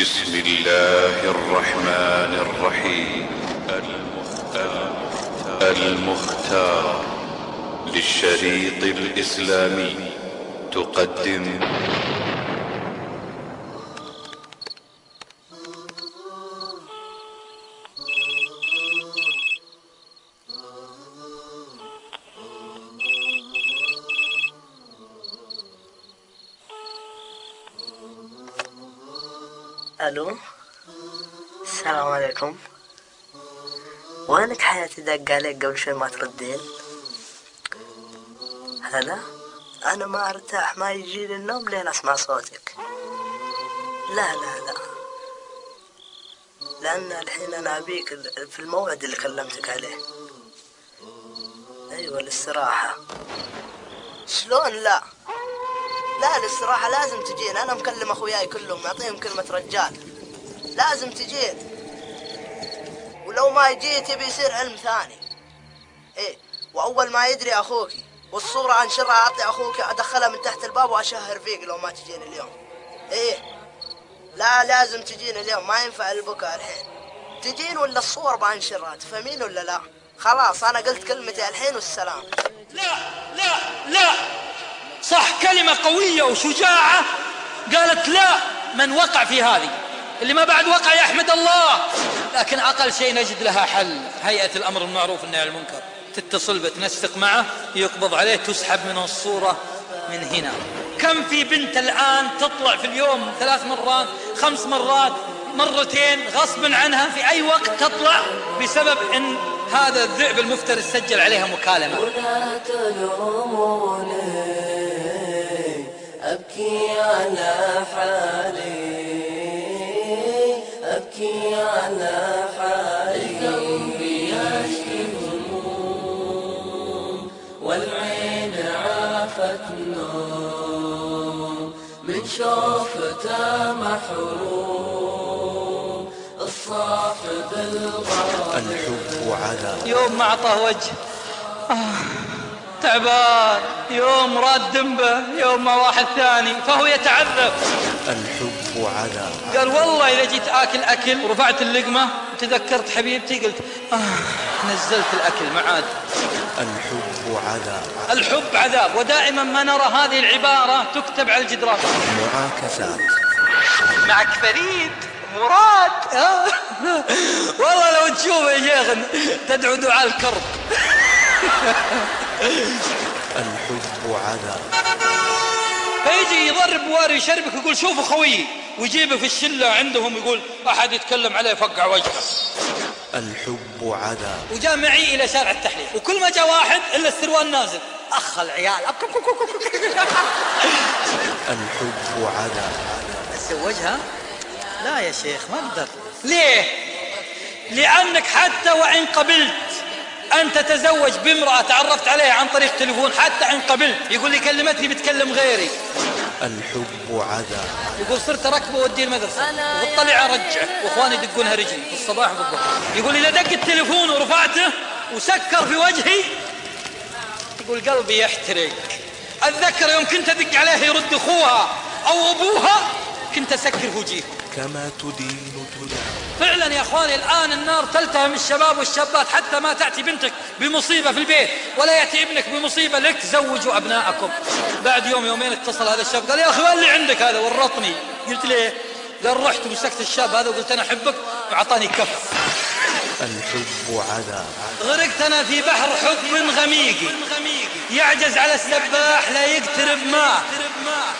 بسم الله الرحمن الرحيم. المختار. المختار. للشريط الإسلامي. تقدم. ألو. السلام عليكم. وينك حياتي دق عليك قبل شوي ما تردين؟ هلا. أنا ما أرتاح ما يجي لي النوم لين أسمع صوتك. لا لا لا. لأن الحين أنا أبيك في الموعد اللي كلمتك عليه. أيوه الاستراحة. شلون؟ لا. لا الاستراحة لازم تجين. أنا مكلم أخوياي كلهم معطيهم كلمة رجال. لازم تجين. ولو ما جيت يبي يصير علم ثاني. إيه وأول ما يدري أخوك والصورة أنشرها أعطي أخوك أدخلها من تحت الباب وأشهر فيك لو ما تجين اليوم. إيه لا لازم تجين اليوم ما ينفع البكاء الحين. تجين ولا الصور بأنشرها تفهمين ولا لا؟ خلاص أنا قلت كلمتي الحين والسلام. لا لا لا. صح كلمة قوية وشجاعة قالت لا من وقع في هذه. اللي ما بعد وقع يحمد الله. لكن أقل شيء نجد لها حل. هيئة الأمر المعروف والنهي عن المنكر. تتصل بتنسق معه يقبض عليه تسحب من الصورة من هنا. كم في بنت الآن تطلع في اليوم؟ ثلاث مرات خمس مرات مرتين غصب عنها في أي وقت تطلع بسبب أن هذا الذئب المفترس سجل عليها مكالمة. أبكي على حالي. أبكي على حالي. ذنبي أشكي هموم والعين عافت نوم من شوفته محروم. الصاحب الغالي الحب عذاب يوم ما أعطاه وجه. آه. تعبان يوم راد دنبه يوم ما واحد ثاني فهو يتعذب الحب عذاب قال والله إذا جيت آكل أكل ورفعت اللقمة تذكرت حبيبتي قلت آه نزلت الأكل ما عاد الحب عذاب الحب عذاب ودائما ما نرى هذه العبارة تكتب على الجدران. معاكسات معك فريد مراد. آه. والله لو تشوفه يا شيخ تدعو دعاء الكرب. الحب عذاب فيجي يضرب واري يشربك يقول شوفوا خويي ويجيبه في الشلة عندهم يقول أحد يتكلم عليه فقع وجهه. الحب عذاب وجاء معي إلى شارع التحرير وكل ما جاء واحد إلا السروال نازل. أخ العيال الحب عذاب اتزوجها لا يا شيخ ما أقدر. ليه؟ لأنك حتى وإن قبلت أن تتزوج بامرأة تعرفت عليها عن طريق تليفون حتى إن قبلت يقول لي كلمتني بتكلم غيري. الحب عذاب. يقول صرت أركبه وأوديه المدرسة. وطلع أرجعه وإخواني يدقونها رجلي في الصباح وفي الظهر يقول إذا دق التليفون ورفعته وسكر في وجهي. يقول قلبي يحترق. أتذكر يوم كنت أدق عليها يرد أخوها أو أبوها كنت أسكر وجيههم كما تدين. فعلا يا أخواني الآن النار تلتهم الشباب والشابات حتى ما تأتي بنتك بمصيبة في البيت ولا يأتي ابنك بمصيبة لك زوجوا أبنائكم. بعد يوم يومين اتصل هذا الشاب قال يا أخي اللي عندك هذا؟ ورطني. قلت ليه قال رحت ومسكت الشاب هذا وقلت أنا أحبك وأعطاني كف. الحب عذاب. غرقت أنا في بحر حب غميقي يعجز على السباح لا يقترب ماء.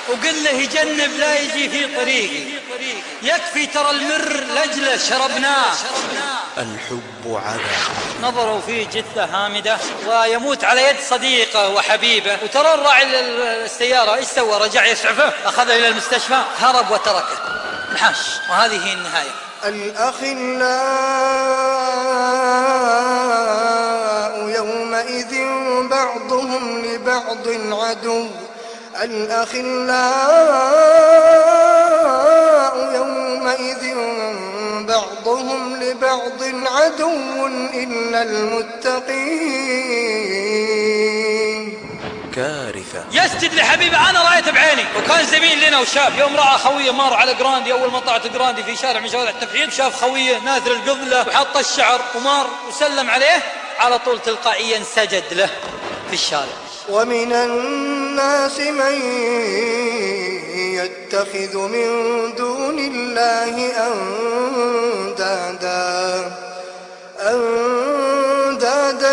وقل له يجنب لا يجي في طريقي يكفي ترى المر لجله شربناه. الحب عذاب. نظروا فيه جثة هامدة. ويموت على يد صديقه وحبيبه. وترى الراعي السيارة إيش سوى؟ رجع يسعفه. أخذه إلى المستشفى. هرب وتركه. انحاش وهذه هي النهاية. الأخلاء يومئذ بعضهم لبعض عدو. الأخلاء يومئذ بعضهم لبعض عدو إلا المتقين. كارثة. يسجد لحبيبه أنا رايته بعيني. وكان زميل لنا وشاف يوم رأى خويه مر على جراندي أول ما طلعت جراندي في شارع من شوارع التفحيط شاف خويه ناثر القبلة وحط الشعر ومر وسلم عليه على طول تلقائيا سجد له في الشارع. ومن الناس من يتخذ من دون الله أندادا أندادا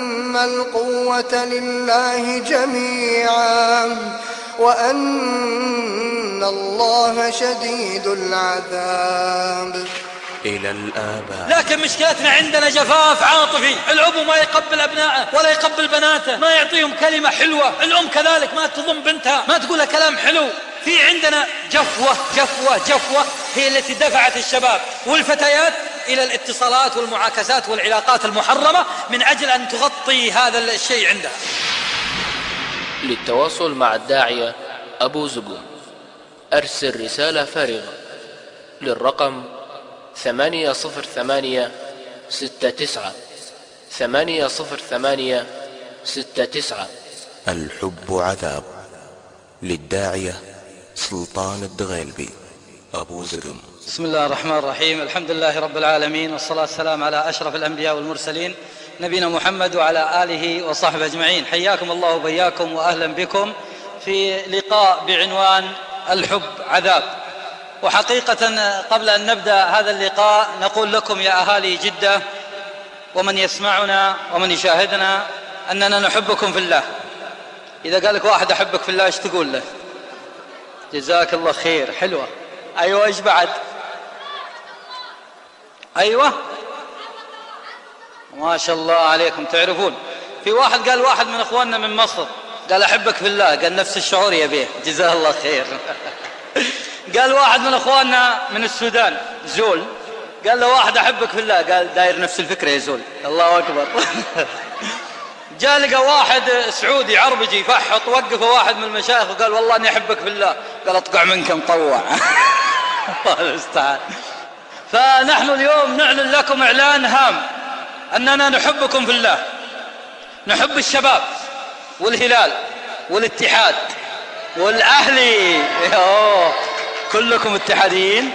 القوة لله جميعا وأن الله شديد العذاب. إلى الآباء. لكن مشكلتنا عندنا جفاف عاطفي الأب ما يقبل أبنائه ولا يقبل بناته ما يعطيهم كلمة حلوة الأم كذلك ما تضم بنتها ما تقول كلام حلو. في عندنا جفوة جفوة جفوة هي التي دفعت الشباب والفتيات إلى الاتصالات والمعاكسات والعلاقات المحرمة من أجل أن تغطي هذا الشيء عندها. للتواصل مع الداعية أبو زبون. أرسل رسالة فارغة. للرقم ثمانية صفر ثمانية ستة تسعة. ثمانية صفر ثمانية ستة تسعة. الحب عذاب. للداعية سلطان الدغيلبي. أبو زقم بسم الله الرحمن الرحيم. الحمد لله رب العالمين والصلاة والسلام على أشرف الأنبياء والمرسلين نبينا محمد وعلى آله وصحبه أجمعين. حياكم الله وبياكم وأهلا بكم في لقاء بعنوان الحب عذاب. وحقيقة قبل أن نبدأ هذا اللقاء نقول لكم يا أهالي جدة ومن يسمعنا ومن يشاهدنا أننا نحبكم في الله. إذا قال لك واحد أحبك في الله إيش تقول له؟ جزاك الله خير حلوة. أيوة إيش بعد؟ أيوة. ما شاء الله عليكم. تعرفون في واحد قال واحد من إخواننا من مصر قال أحبك في الله. قال نفس الشعور يبيه جزاه الله خير. قال واحد من إخواننا من السودان زول. قال له واحد أحبك في الله. قال داير نفس الفكرة يا زول. الله أكبر. جاء لقى واحد سعودي عربجي يفحط وقفه واحد من المشايخ وقال والله أني أحبك في الله. قال أطقع منك مطوع. الله المستعان فنحن اليوم نعلن لكم إعلان هام أننا نحبكم في الله. نحب الشباب والهلال والاتحاد والأهلي. أوه. كلكم اتحاديين.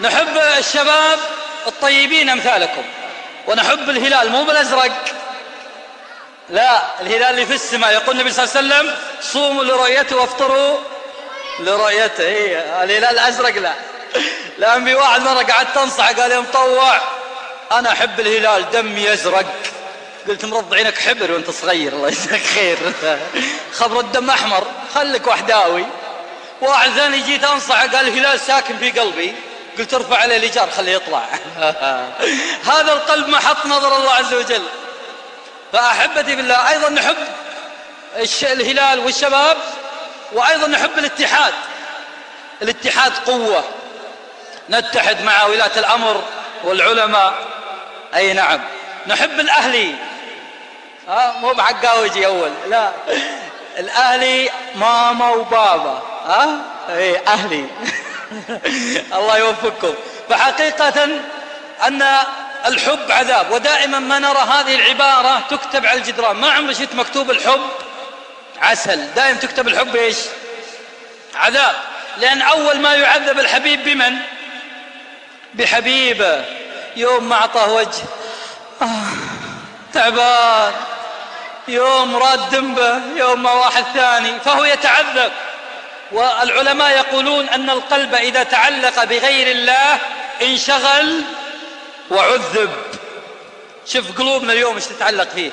نحب الشباب الطيبين أمثالكم. ونحب الهلال مو بالأزرق. لا الهلال اللي في السماء. يقول النبي صلى الله عليه وسلم صوموا لرؤيته وافطروا لرؤيته. هي الهلال الأزرق لا. لأن في واحد مرة قعدت انصحه قال يا مطوع أنا أحب الهلال دمي يزرق قلت مرض عينك حبر وأنت صغير الله يجزاك خير. خبر الدم أحمر خليك وحداوي. واحد ثاني جيت انصحه قال الهلال ساكن في قلبي. قلت ارفع عليه الإيجار خليه يطلع. هذا القلب محط نظر الله عز وجل. فأحبتي بالله أيضا نحب الهلال والشباب وأيضا نحب الاتحاد. الاتحاد قوة. نتحد مع ولاة الأمر والعلماء. أي نعم. نحب الأهلي. ها مو بعقاوجي أول. لا. الأهلي ماما وبابا. ها؟ اي أهلي. الله يوفقكم. فحقيقة أن الحب عذاب ودائما ما نرى هذه العبارة تكتب على الجدران. ما عمري شفت مكتوب الحب؟ عسل. دائما تكتب الحب إيش؟ عذاب. لأن أول ما يعذب الحبيب بمن؟ بحبيبة يوم ما أعطاه وجه. آه تعبان. يوم راد دنبه يوم ما واحد ثاني فهو يتعذب. والعلماء يقولون أن القلب إذا تعلق بغير الله انشغل وعذب. شوف قلوبنا اليوم إيش تتعلق فيه.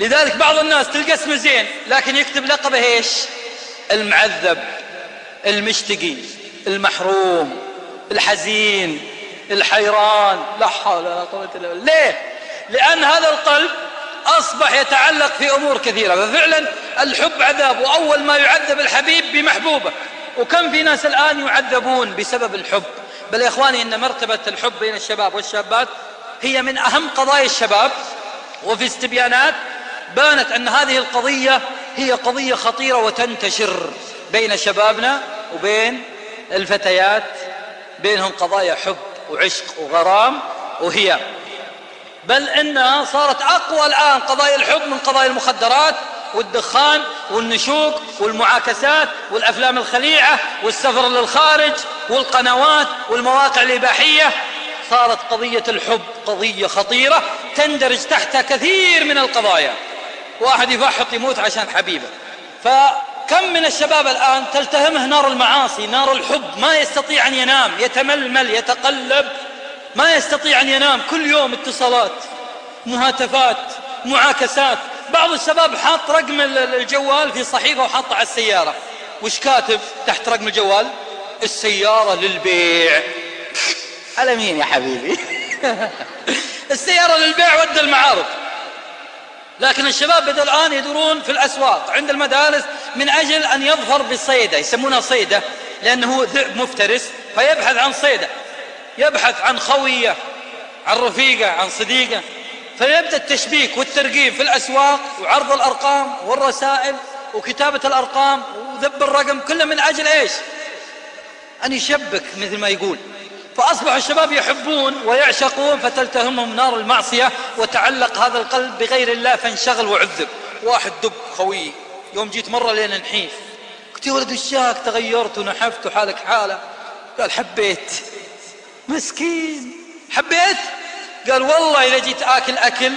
لذلك بعض الناس تلقى اسمه زين لكن يكتب لقبه إيش؟ المعذب المشتقي المحروم. الحزين الحيران لا حول ولا قوة إلا بالله. ليه؟ لأن هذا القلب أصبح يتعلق في أمور كثيرة. ففعلا الحب عذاب وأول ما يعذب الحبيب بمحبوبة. وكم في ناس الآن يعذبون بسبب الحب؟ بل يا إخواني إن مرتبة الحب بين الشباب والشابات هي من أهم قضايا الشباب. وفي استبيانات بانت أن هذه القضية هي قضية خطيرة وتنتشر بين شبابنا وبين الفتيات. بينهم قضايا حب وعشق وغرام وهي. بل انها صارت أقوى الآن قضايا الحب من قضايا المخدرات والدخان والنشوق والمعاكسات والأفلام الخليعة والسفر للخارج والقنوات والمواقع الإباحية. صارت قضية الحب قضية خطيرة تندرج تحتها كثير من القضايا. واحد يفحط يموت عشان حبيبه. فكم من الشباب الآن تلتهمه نار المعاصي نار الحب ما يستطيع أن ينام يتململ يتقلب ما يستطيع أن ينام كل يوم اتصالات مهاتفات معاكسات. بعض الشباب حاط رقم الجوال في صحيفة وحاطه على السيارة. وش كاتب تحت رقم الجوال؟ السيارة للبيع. على مين يا حبيبي؟ السيارة للبيع ود المعارض لكن الشباب بدأ الآن يدورون في الأسواق عند المدارس من أجل أن يظفر بالصيدة يسمونها صيدة لأنه ذئب مفترس فيبحث عن صيدة يبحث عن خوية عن رفيقة عن صديقة فيبدأ التشبيك والترقيم في الأسواق وعرض الأرقام والرسائل وكتابة الأرقام وذب الرقم كله من أجل إيش؟ أن يشبك مثل ما يقول. فأصبح الشباب يحبون ويعشقون فتلتهمهم نار المعصية وتعلق هذا القلب بغير الله فانشغل وعذب. واحد دب خوي يوم جيت مرة لين نحيف. قلت يا ولد وشاك تغيرت ونحفت وحالك حالة. قال حبيت. مسكين. حبيت؟ قال والله إذا جيت آكل أكل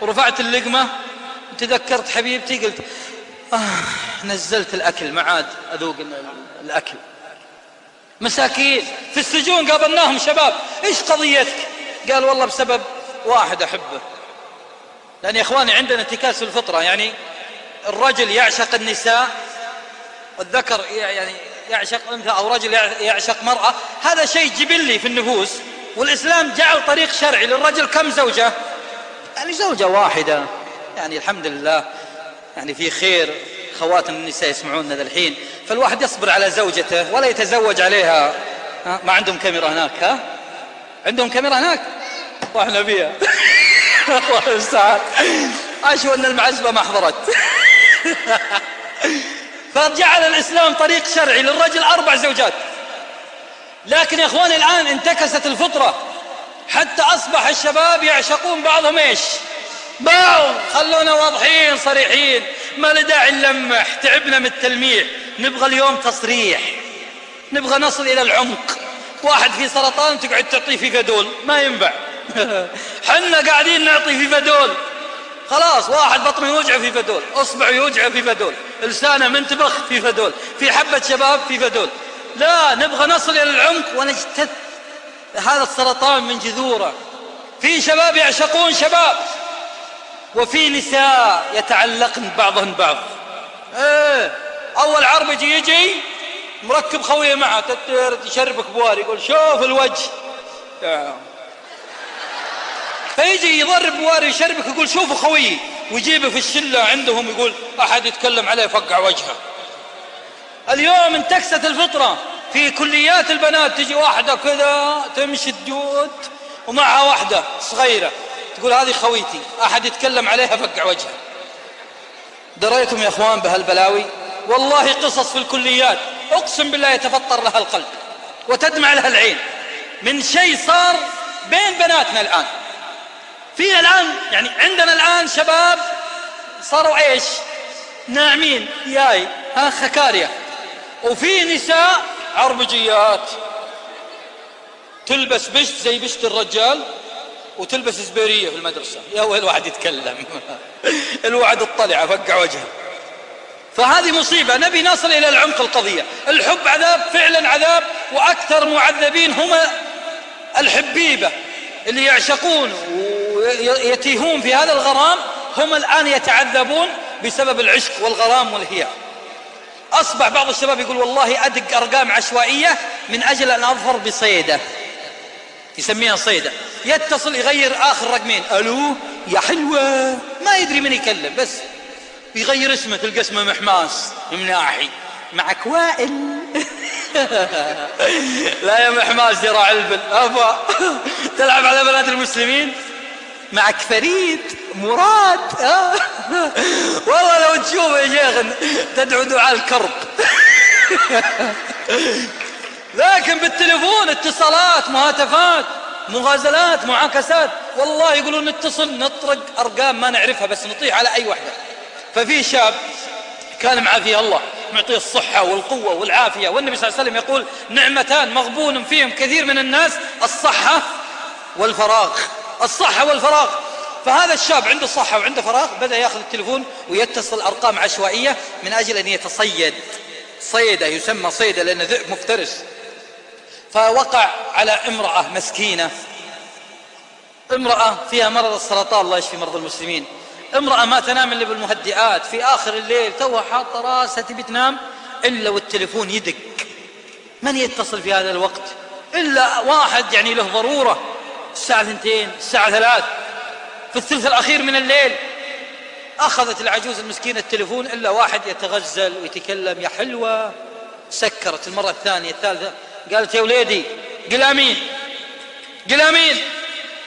ورفعت اللقمة تذكرت حبيبتي قلت آه نزلت الأكل ما عاد أذوق الأكل. مساكين في السجون قابلناهم شباب. إيش قضيتك؟ قال والله بسبب واحد أحبه. لأن يا إخواني عندنا انتكاس في الفطرة يعني الرجل يعشق النساء والذكر يعني يعشق أنثى أو رجل يعشق مرأة. هذا شيء جبلي في النفوس والإسلام جعل طريق شرعي للرجل. كم زوجة؟ يعني زوجة واحدة. يعني الحمد لله يعني في خير. خواتم النساء يسمعوننا الحين فالواحد يصبر على زوجته ولا يتزوج عليها. ها؟ ما عندهم كاميرا هناك ها؟ عندهم كاميرا هناك؟ وإحنا فيها الله المستعان اشوى أن المعزبة ما حضرت. فجعل الإسلام طريق شرعي للرجل أربع زوجات. لكن يا إخواني الآن انتكست الفطرة. حتى أصبح الشباب يعشقون بعضهم إيش؟ بعض. خلونا واضحين صريحين. ما له داعي نلمح تعبنا من التلميح. نبغى اليوم تصريح. نبغى نصل إلى العمق. واحد في سرطان تقعد تعطيه في فدول ما ينفع حنا قاعدين نعطي في فدول خلاص واحد بطنه يوجعه في فدول أصبعه يوجعه في فدول لسانه منتبخ في فدول في حبة شباب في فدول لا نبغى نصل إلى العمق ونجتث هذا السرطان من جذوره. في شباب يعشقون شباب. وفي نساء يتعلقن بعضهن بعض. إيه أول عربجي يجي مركب خويه معه يشربك بواري يقول شوف الوجه. فيجي يضرب بواري يشربك يقول شوفوا خويي ويجيبه في الشلة عندهم يقول أحد يتكلم عليه فقع وجهه. اليوم انتكست الفطرة. في كليات البنات تجي واحدة كذا تمشي الدود ومعها واحدة صغيرة. تقول هذه خويتي أحد يتكلم عليها فقع وجهه. دريتم يا أخوان بهالبلاوي؟ والله قصص في الكليات أقسم بالله يتفطر لها القلب وتدمع لها العين. من شيء صار بين بناتنا الآن. في الآن يعني عندنا الآن شباب صاروا إيش؟ ناعمين ياي ها خكاريا وفي نساء عربجيات. تلبس بشت زي بشت الرجال وتلبس زبيرية في المدرسة. يا ويل واحد يتكلم. الوعد اطلع فقع وجهه. فهذه مصيبة. نبي نصل إلى العمق القضية. الحب عذاب فعلا عذاب وأكثر معذبين هم الحبيبة اللي يعشقون ويتيهون في هذا الغرام هم الآن يتعذبون بسبب العشق والغرام والهياء. أصبح بعض الشباب يقول والله أدق أرقام عشوائية من أجل أن أظفر بصيدة. يسميها صيدة. يتصل يغير آخر رقمين. ألو؟ يا حلوة. ما يدري من يكلم بس يغير اسمه تلقى اسمه محماس. مناحي معك وائل. لا يا محماس يا راعي البل. أبا تلعب على بنات المسلمين؟ معك فريد مراد. والله لو تشوف يا شيخ تدعو دعاء الكرب. لكن بالتليفون اتصالات مهاتفات. مغازلات معاكسات. والله يقولون نتصل نطرق أرقام ما نعرفها بس نطيح على أي وحدة. ففي شاب كان معافيه الله معطيه الصحة والقوة والعافية. والنبي صلى الله عليه وسلم يقول نعمتان مغبون فيهم كثير من الناس الصحة والفراغ. الصحة والفراغ. فهذا الشاب عنده صحة وعنده فراغ بدأ يأخذ التلفون ويتصل أرقام عشوائية من أجل أن يتصيد. صيدة يسمى صيدة لأنه ذئب مفترس. فوقع على امرأة مسكينة. امرأة فيها مرض السرطان الله يشفي مرضى المسلمين. امرأة ما تنام إلا بالمهدئات. في آخر الليل توها حاطة راسها تبي تنام إلا والتليفون يدق. من يتصل في هذا الوقت؟ إلا واحد يعني له ضرورة. الساعة ثنتين الساعة ثلاث. في الثلث الأخير من الليل أخذت العجوز المسكينة التليفون إلا واحد يتغزل ويتكلم يا حلوة. سكرت المرة الثانية الثالثة. قالت يا وليدي قل آمين. قل آمين.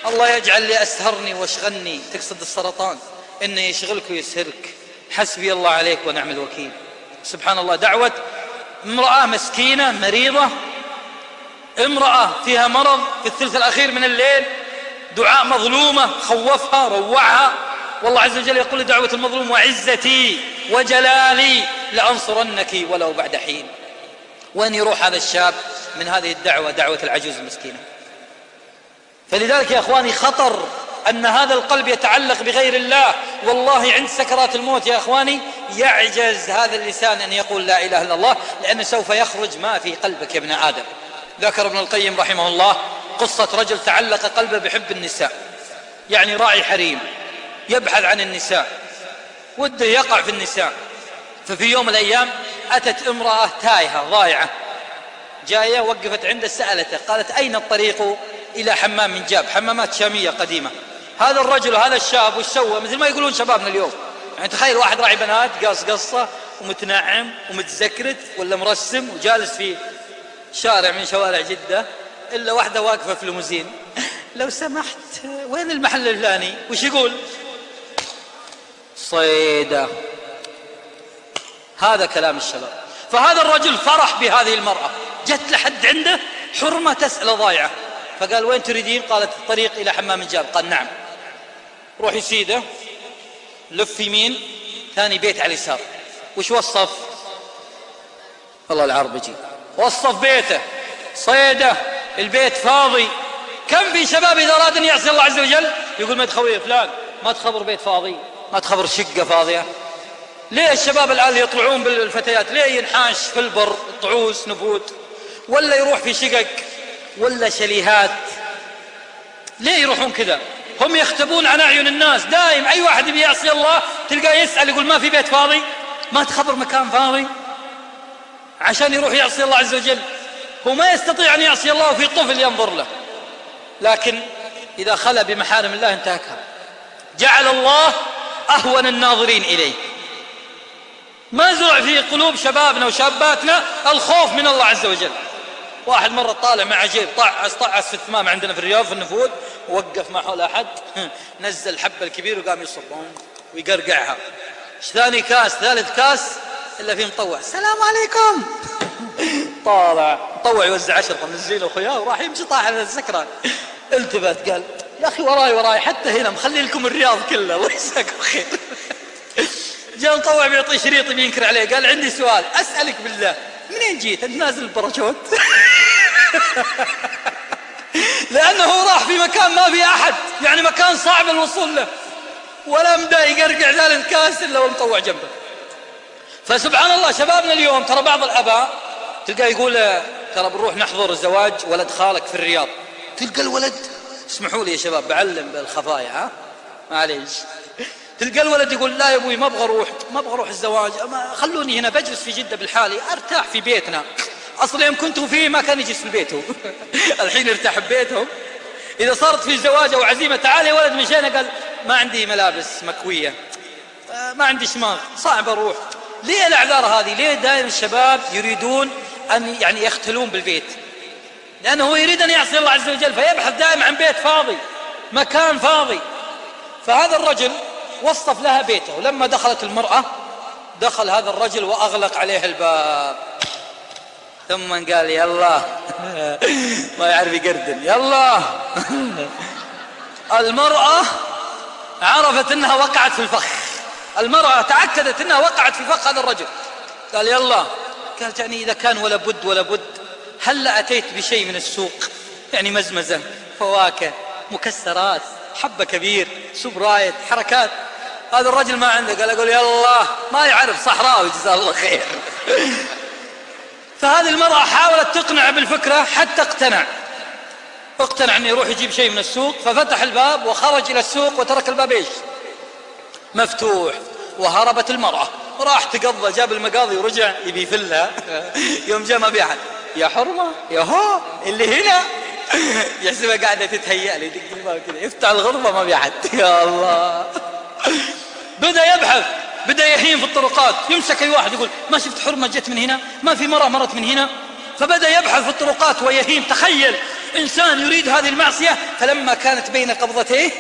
الله يجعل لي أسهرني وأشغلني تقصد السرطان إنه يشغلك ويسهرك. حسبي الله عليك ونعم الوكيل. سبحان الله دعوة امرأة مسكينة مريضة امرأة فيها مرض في الثلث الأخير من الليل دعاء مظلومة خوفها روعها. والله عز وجل يقول دعوة المظلوم وعزتي وجلالي لأنصرنك ولو بعد حين. وين يروح هذا الشاب من هذه الدعوة دعوة العجوز المسكينة؟ فلذلك يا أخواني خطر أن هذا القلب يتعلق بغير الله. والله عند سكرات الموت يا أخواني يعجز هذا اللسان أن يقول لا إله إلا الله لأنه سوف يخرج ما في قلبك يا ابن آدم. ذكر ابن القيم رحمه الله قصة رجل تعلق قلبه بحب النساء. يعني راعي حريم يبحث عن النساء وده يقع في النساء. ففي يوم من الأيام أتت امرأة تايهة ضايعة جاية وقفت عنده سألته قالت أين الطريق إلى حمام من جاب؟ حمامات شامية قديمة. هذا الرجل وهذا الشاب وش سوى؟ مثل ما يقولون شبابنا اليوم. يعني تخيل واحد راعي بنات قاص قصة ومتنعم ومتزكرت ولا مرسم وجالس في شارع من شوارع جدة إلا واحدة واقفة في الموزين لو سمحت وين المحل الفلاني؟ وش يقول؟ صيدة هذا كلام الشباب. فهذا الرجل فرح بهذه المرأة. جت لحد عنده حرمة تسأل ضايعة. فقال وين تريدين؟ قالت الطريق إلى حمام الجاب قال نعم. روحي سيدة لف يمين. ثاني بيت على اليسار. وش وصف؟ والله العرب يجي وصف بيته. صيدة. البيت فاضي. كم في شباب إذا أراد أن يعصي الله عز وجل؟ يقول ما تخوي فلان. ما تخبر بيت فاضي. ما تخبر شقة فاضية. ليه الشباب الآن يطلعون بالفتيات؟ ليه ينحاش في البر طعوس نبوت؟ ولا يروح في شقق ولا شليهات؟ ليه يروحون كذا؟ هم يختبون عن أعين الناس. دائم أي واحد يبي يعصي الله تلقاه يسأل يقول ما في بيت فاضي؟ ما تخبر مكان فاضي؟ عشان يروح يعصي الله عز وجل. هو ما يستطيع أن يعصي الله وفي طفل ينظر له. لكن إذا خلى بمحارم الله انتهكها. جعل الله أهون الناظرين إليه. ما زرع في قلوب شبابنا وشاباتنا الخوف من الله عز وجل. واحد مرة طالع مع جيب طعس طعس في الثمام عندنا في الرياض في النفود ووقف ما حول أحد نزل الحبة الكبير وقام يصب ويقرقعها. ثاني كاس؟ ثالث كاس إلا في مطوع. السلام عليكم! طالع. مطوع يوزع عشرة من الزين وخياه وراح يمشي طاح على السكران التفت قال يا أخي وراي وراي حتى هنا مخلي لكم الرياض كله. الله يجزاكم خير. جاء مطوع بيعطي شريط بينكر عليه. قال عندي سؤال أسألك بالله منين جيت؟ أنت نازل الباراشوت لأنه راح في مكان ما في أحد يعني مكان صعب الوصول له. ولا مدى يقرقع ذلك الكاس إلا والمطوع جنبه. فسبحان الله شبابنا اليوم ترى بعض الآباء تلقى يقول ترى بنروح نحضر زواج ولد خالك في الرياض. تلقى الولد اسمحوا لي يا شباب بعلم بالخفايا ها؟ معليش. تلقى الولد يقول لا يا أبوي ما أبغى أروح ما أبغى أروح الزواج خلوني هنا بجلس في جدة بالحالي أرتاح في بيتنا. أصلا يوم كنتوا فيه ما كان يجلس في بيته. الحين ارتاح ببيتهم إذا صارت في زواج أو عزيمة تعال يا ولد مشينا قال ما عندي ملابس مكوية ما عندي شماغ صعب أروح. ليه الأعذار هذه؟ ليه دائما الشباب يريدون أن يعني يختلون بالبيت؟ لأنه هو يريد أن يعصي الله عز وجل فيبحث دائما عن بيت فاضي مكان فاضي. فهذا الرجل وصف لها بيته. ولما دخلت المرأة دخل هذا الرجل وأغلق عليه الباب. ثم قال يلا. ما يعرف يقردن يلا. المرأة عرفت إنها وقعت في الفخ. المرأة تأكدت إنها وقعت في فخ هذا الرجل. قال يلا. قال يعني إذا كان ولا بد ولا بد. هل أتيت بشيء من السوق؟ يعني مزمزة فواكه مكسرات حبة كبير سبرايت حركات. هذا الرجل ما عنده قال أقول يلا ما يعرف صحراوي جزاه الله خير. فهذه المرأة حاولت تقنع بالفكرة حتى اقتنع. اقتنع أن يروح يجيب شيء من السوق ففتح الباب وخرج إلى السوق وترك الباب إيش؟ مفتوح. وهربت المرأة. راح تقضى جاب المقاضي ورجع يبي يفلها. يوم جاء ما بي أحد يا حرمة يا هو اللي هنا. يحسبها قاعدة تتهيأ لي يدق الباب كذا يفتح الغرفة ما أحد يا الله. بدأ يبحث بدأ يهين في الطرقات. يمسك أي واحد يقول ما شفت حرمة جت من هنا؟ ما في مرأة مرت من هنا؟ فبدأ يبحث في الطرقات ويهيم تخيل إنسان يريد هذه المعصية فلما كانت بين قبضتيه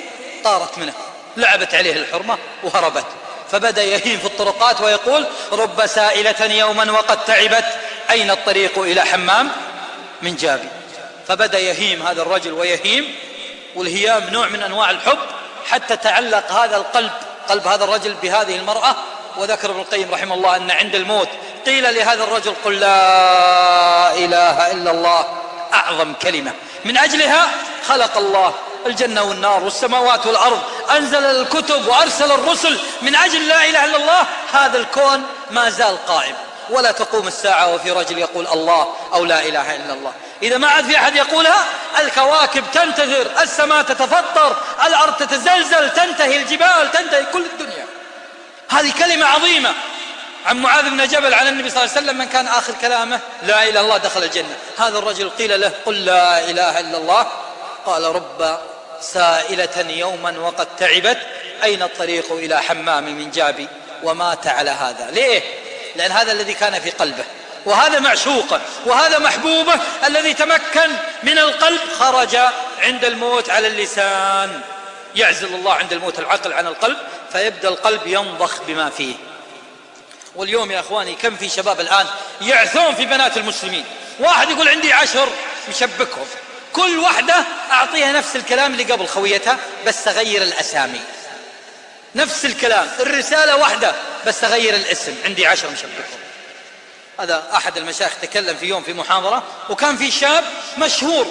طارت منه لعبت عليه الحرمة وهربت. فبدأ يهيم في الطرقات ويقول رب سائلة يوما وقد تعبت أين الطريق إلى حمام من جابي؟ فبدأ يهيم هذا الرجل ويهيم والهيام نوع من أنواع الحب حتى تعلق هذا القلب قلب هذا الرجل بهذه المرأة. وذكر ابن القيم رحمه الله أن عند الموت قيل لهذا الرجل قل لا إله إلا الله. أعظم كلمة. من أجلها خلق الله الجنة والنار والسماوات والأرض. أنزل الكتب وأرسل الرسل. من أجل لا إله إلا الله هذا الكون ما زال قائم. ولا تقوم الساعة وفي رجل يقول الله أو لا إله إلا الله. إذا ما عاد في أحد يقولها الكواكب تنتثر السماء تتفطر الأرض تتزلزل تنتهي الجبال تنتهي كل الدنيا. هذه كلمة عظيمة. عن معاذ بن جبل عن النبي صلى الله عليه وسلم من كان آخر كلامه؟ لا إله إلا الله دخل الجنة. هذا الرجل قيل له قل لا إله إلا الله. قال رب سائلة يوما وقد تعبت أين الطريق إلى حمام من جابي؟ ومات على هذا. ليه؟ لأن هذا الذي كان في قلبه. وهذا معشوقه وهذا محبوبه الذي تمكن من القلب خرج عند الموت على اللسان. يعزل الله عند الموت العقل عن القلب فيبدأ القلب ينضخ بما فيه. واليوم يا أخواني كم في شباب الآن يعثون في بنات المسلمين؟ واحد يقول عندي عشر مشبكهم. كل واحدة أعطيها نفس الكلام اللي قبل خويتها بس تغير الأسامي. نفس الكلام الرسالة واحدة بس تغير الاسم. عندي عشر مشبكهم. هذا أحد المشايخ تكلم في يوم في محاضرة وكان في شاب مشهور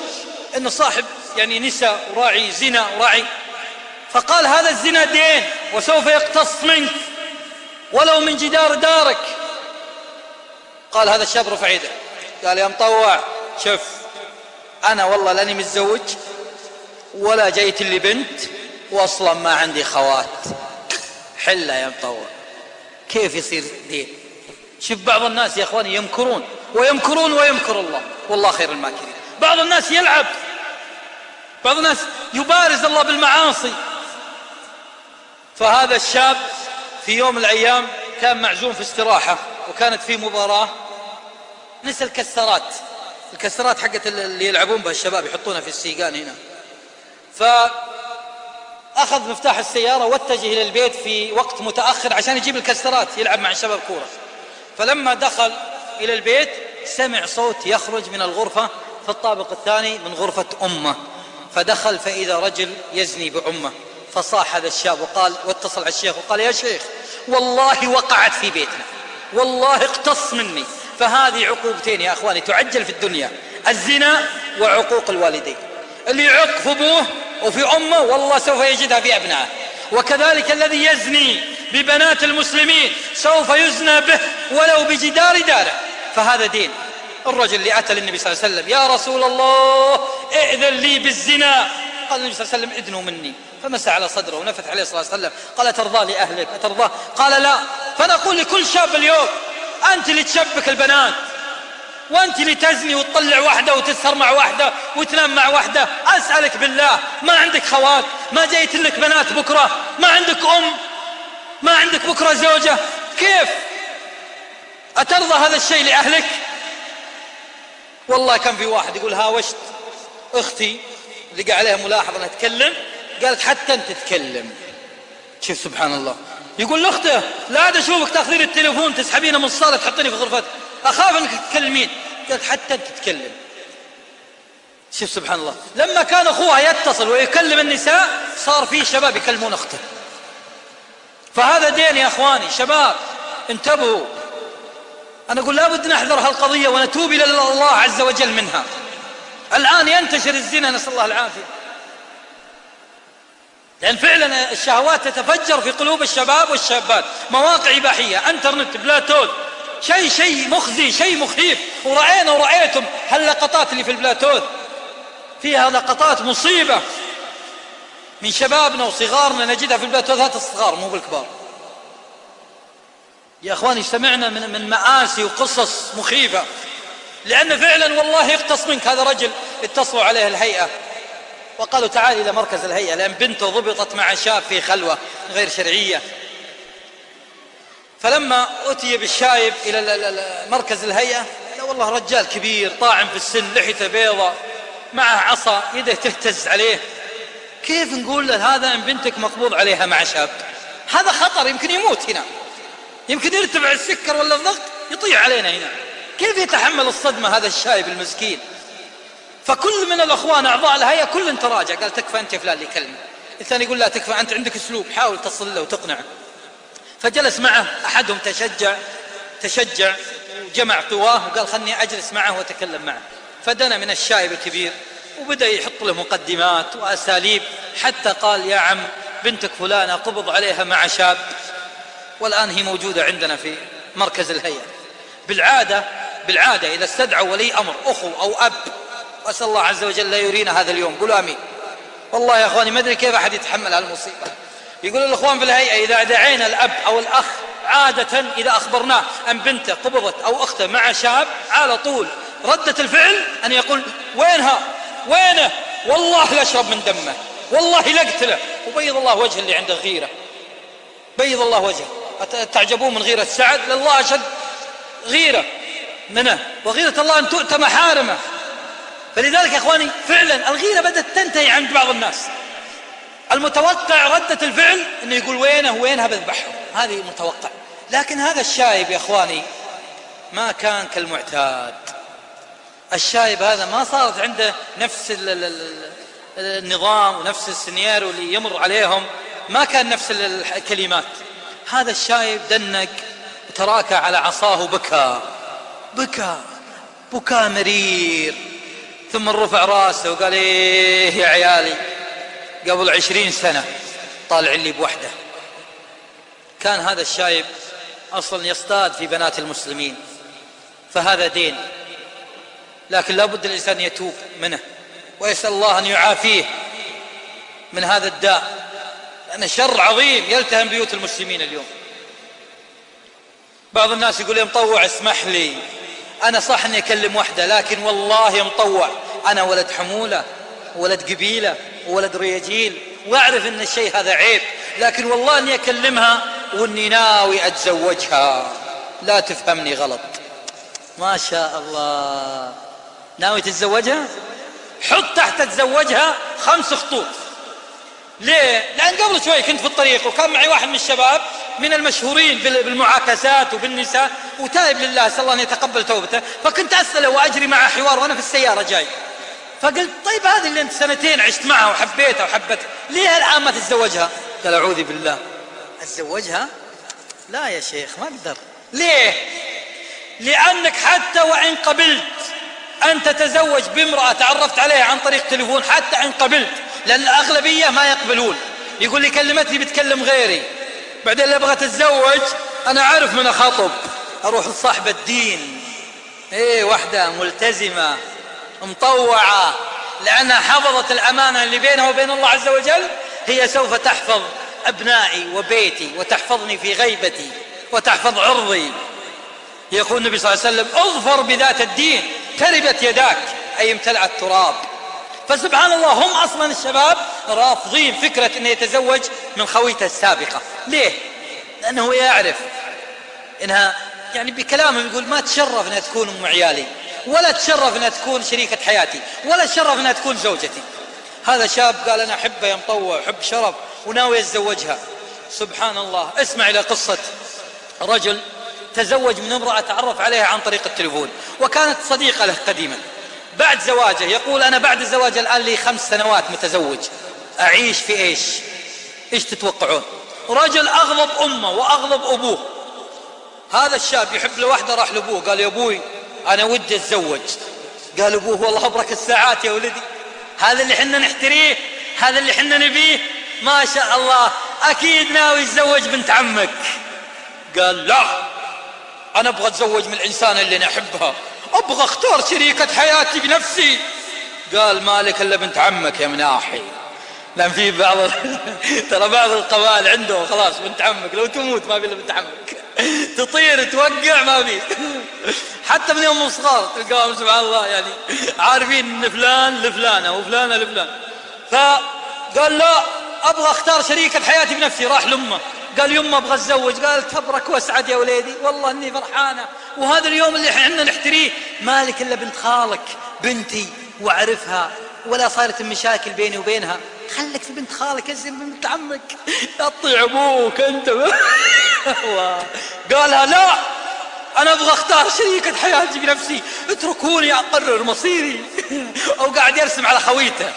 أنه صاحب يعني نساء وراعي زنا وراعي. فقال هذا الزنا دين وسوف يقتص منك ولو من جدار دارك. قال هذا الشاب رفع يده قال يا مطوع شوف أنا والله لاني متزوج ولا جيت لي بنت واصلا ما عندي خوات. حلة يا مطوع كيف يصير دين؟ شوف بعض الناس يا إخواني يمكرون ويمكرون ويمكر الله. والله خير الماكرين. بعض الناس يلعب. بعض الناس يبارز الله بالمعاصي. فهذا الشاب في يوم من الأيام كان معزوم في استراحة وكانت في مباراة. نسى الكسرات. الكسرات حقت اللي يلعبون بها الشباب يحطونها في السيقان هنا. فأخذ مفتاح السيارة واتجه إلى البيت في وقت متأخر عشان يجيب الكسرات يلعب مع الشباب كورة. فلما دخل إلى البيت سمع صوت يخرج من الغرفة في الطابق الثاني من غرفة أمه. فدخل فإذا رجل يزني بأمه فصاح هذا الشاب وقال واتصل على الشيخ وقال يا شيخ والله وقعت في بيتنا. والله اقتص مني. فهذه عقوبتين يا أخواني تعجل في الدنيا الزنا وعقوق الوالدين. اللي يعق في أبوه وفي أمه والله سوف يجدها في أبنائه. وكذلك الذي يزني ببنات المسلمين سوف يزنى به ولو بجدار داره. فهذا دين. الرجل اللي أتى للنبي صلى الله عليه وسلم يا رسول الله ائذن لي بالزنا. قال النبي صلى الله عليه وسلم ادنوا مني. فمسى على صدره ونفث عليه الصلاة والسلام. قال ترضى لأهلك؟ أترضاه قال لا. فنقول لكل شاب اليوم أنت اللي تشبك البنات. وأنت اللي تزني وتطلع واحدة وتسهر مع واحدة وتنام مع واحدة أسألك بالله ما عندك خوات؟ ما جيت لك بنات بكرة؟ ما عندك أم؟ ما عندك بكرة زوجة؟ كيف؟ أترضى هذا الشيء لأهلك؟ والله كان في واحد يقول هاوشت. أختي لقى عليها ملاحظة أنها تتكلم قالت حتى أنت تتكلم شوف سبحان الله. يقول لأخته لا عاد أشوفك تأخذين التليفون تسحبينه من الصالة تحطيني في غرفتك أخاف إنك تتكلمين قالت حتى تتكلم. شوف سبحان الله. لما كان أخوها يتصل ويكلم النساء صار في شباب يكلمون أخته. فهذا دين يا أخواني شباب انتبهوا. أنا أقول لابد نحذر هالقضية ونتوب إلى الله عز وجل منها. الآن ينتشر الزنا نسأل الله العافية. لأن فعلا الشهوات تتفجر في قلوب الشباب والشابات. مواقع إباحية أنترنت بلاتوت شيء شيء مخزي شيء مخيف. ورأينا ورأيتم هاللقطات اللي في البلاتوت. فيها لقطات مصيبة. من شبابنا وصغارنا نجدها في البلاتوثات الصغار مو بالكبار. يا إخواني سمعنا من من مآسي وقصص مخيفة. لأن فعلا والله يقتص منك هذا رجل اتصلوا عليه الهيئة. وقالوا تعال إلى مركز الهيئة لأن بنته ضبطت مع شاب في خلوة غير شرعية. فلما أتي بالشايب إلى مركز الهيئة لا والله رجال كبير طاعم في السن لحيته بيضة معه عصا يده تهتز عليه. كيف نقول له هذا إن بنتك مقبوض عليها مع شاب؟ هذا خطر يمكن يموت هنا. يمكن يرتفع السكر ولا الضغط يطيع علينا هنا. كيف يتحمل الصدمة هذا الشايب المسكين؟ فكل من الأخوان أعضاء الهيئة كل تراجع قال تكفى أنت يا فلان لي كلمة. الثاني يقول لا تكفى أنت عندك أسلوب حاول تصل له وتقنعه. فجلس معه أحدهم تشجع تشجع وجمع قواه وقال خلني أجلس معه وأتكلم معه. فدنا من الشايب الكبير وبدأ يحط له مقدمات وأساليب حتى قال يا عم بنتك فلانة قبض عليها مع شاب. والآن هي موجودة عندنا في مركز الهيئة. بالعادة بالعادة إذا استدعوا ولي أمر أخو أو أب وأسأل الله عز وجل لا يرينا هذا اليوم. قولوا آمين. والله يا أخواني ما أدري كيف أحد يتحمل هالمصيبة. يقول الأخوان في الهيئة إذا دعينا الأب أو الأخ عادة إذا أخبرناه أن بنته قبضت أو أخته مع شاب على طول ردة الفعل أن يقول وينها؟ وينه؟ والله لا أشرب من دمه والله لقتله. وبيض الله وجه اللي عنده غيرة. بيض الله وجهه تعجبون من غيرة سعد؟ لله أشد غيرة منه. وغيرة الله أن تؤتى محارمه. فلذلك يا إخواني فعلا الغيرة بدأت تنتهي عند بعض الناس. المتوقع ردة الفعل إنه يقول وينه وينها بذبحهم هذه متوقع. لكن هذا الشايب يا إخواني ما كان كالمعتاد. الشايب هذا ما صارت عنده نفس النظام ونفس السيناريو اللي يمر عليهم. ما كان نفس الكلمات. هذا الشايب دنق وتراكى على عصاه وبكى. بكى. بكى مرير. ثم رفع راسه وقال إيه يا عيالي؟ قبل عشرين سنة طالع لي بوحده. كان هذا الشايب أصلا يصطاد في بنات المسلمين فهذا دين. لكن لا بد الإنسان يتوب منه ويسأل الله أن يعافيه من هذا الداء لأن شر عظيم يلتهم بيوت المسلمين اليوم. بعض الناس يقول لي مطوع اسمح لي أنا صح أني أكلم وحدة لكن والله مطوع أنا ولد حمولة ولد قبيلة ولد رياجيل وأعرف أن الشيء هذا عيب لكن والله أني أكلمها وأني ناوي أتزوجها. لا تفهمني غلط. ما شاء الله. ناوي تتزوجها؟ حط تحت تتزوجها خمس خطوط. ليه؟ لأن قبل شوي كنت في الطريق وكان معي واحد من الشباب من المشهورين بالمعاكسات وبالنساء وتائب لله اسال الله ان يتقبل توبته. فكنت أسأله وأجري معه حوار وأنا في السيارة جاي. فقلت طيب هذه اللي انت سنتين عشت معها وحبيتها وحبتها ليه الآن ما تتزوجها؟ قال أعوذ بالله. أتزوجها؟ لا يا شيخ ما أقدر. ليه؟ لأنك حتى وإن قبلت أن تتزوج بامرأة تعرفت عليها عن طريق تليفون حتى إن قبلت لأن الأغلبية ما يقبلون. يقول لي كلمتني بتكلم غيري. بعدين اللي أبغى أتزوج أنا عارف من أخاطب. أروح لصاحب الدين. إيه واحدة ملتزمة. مطوعة لأنها حفظت الأمانة اللي بينها وبين الله عز وجل هي سوف تحفظ أبنائي وبيتي وتحفظني في غيبتي وتحفظ عرضي. يقول النبي صلى الله عليه وسلم اظفر بذات الدين تربت يداك أي امتلأت تراب فسبحان الله هم أصلا الشباب رافضين فكرة إنه يتزوج من خويته السابقة. ليه؟ لأنه يعرف إنها يعني بكلامهم يقول ما تشرف إنها تكون أم عيالي. ولا تشرف انها تكون شريكة حياتي ولا تشرف انها تكون زوجتي. هذا شاب قال أنا احبها يا مطوع أحب شرف وناوي أتزوجها. سبحان الله. اسمع إلى قصة رجل تزوج من امرأة تعرف عليها عن طريق التليفون وكانت صديقة له قديما. بعد زواجه يقول أنا بعد الزواج الآن لي خمس سنوات متزوج. أعيش في إيش؟ إيش تتوقعون؟ رجل أغضب أمه وأغضب أبوه. هذا الشاب يحب له واحدة راح لأبوه قال يا أبوي أنا ودي أتزوج. قال أبوه والله أبرك الساعات يا ولدي. هذا اللي حنا نحتريه هذا اللي حنا نبيه. ما شاء الله أكيد ناوي يتزوج بنت عمك. قال لا أنا أبغى أتزوج من الإنسان اللي أنا أحبها. أبغى أختار شريكة حياتي بنفسي. قال مالك إلا بنت عمك يا مناحي. لأن في بعض ترى بعض القبائل عنده خلاص بنت عمك لو تموت ما في إلا بنت عمك تطير توقع ما في. حتى من يوم صغار تلقاهم سبحان الله يعني عارفين إن فلان لفلانه وفلانه لفلان. فقال لا أبغى أختار شريكة حياتي بنفسي. راح لأمه. قال يمه أبغى أتزوج. قال تبرك واسعد يا وليدي. والله إني فرحانة. وهذا اليوم اللي إحنا نحتريه. مالك إلا بنت خالك بنتي واعرفها. ولا صارت مشاكل بيني وبينها. خلك في بنت خالك ازين من بنت عمك. أبوك أنت. الله قالها لا أنا أبغى أختار شريكة حياتي بنفسي. اتركوني أقرر مصيري. أو قاعد يرسم على خويته.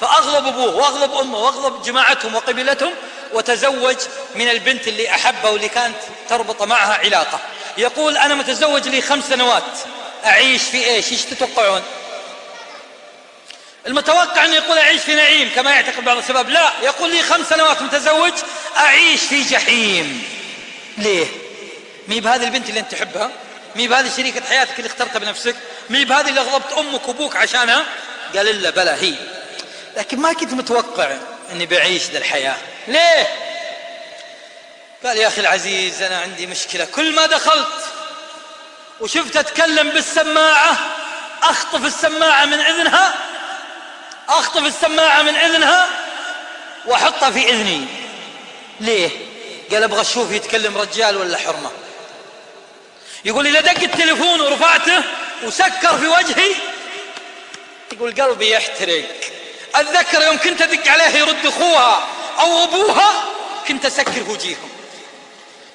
فأغضب أبوه وأغضب أمه وأغضب جماعتهم وقبيلتهم وتزوج من البنت اللي أحبها واللي كانت تربط معها علاقة. يقول أنا متزوج لي خمس سنوات. أعيش في إيش؟ إيش تتوقعون؟ المتوقع انه يقول أعيش في نعيم كما يعتقد بعض الشباب. لا يقول لي خمس سنوات متزوج أعيش في جحيم. ليه؟ مي بهذه البنت اللي أنت تحبها مي بهذه شريكة حياتك اللي اخترتها بنفسك مي بهذه اللي غضبت أمك وأبوك عشانها؟ قال الا بلى هي. لكن ما كنت متوقع إني بعيش ذا الحياة. ليه؟ قال يا أخي العزيز أنا عندي مشكلة. كل ما دخلت وشفت أتكلم بالسماعة أخطف السماعة من إذنها أخطف السماعة من إذنها وأحطها في إذني. ليه؟ قال أبغى أشوف يتكلم رجال ولا حرمة. يقول إذا دق التليفون ورفعته وسكر في وجهي يقول قلبي يحترق. أتذكر يوم كنت أدق عليها يرد أخوها أو أبوها كنت أسكر وجيههم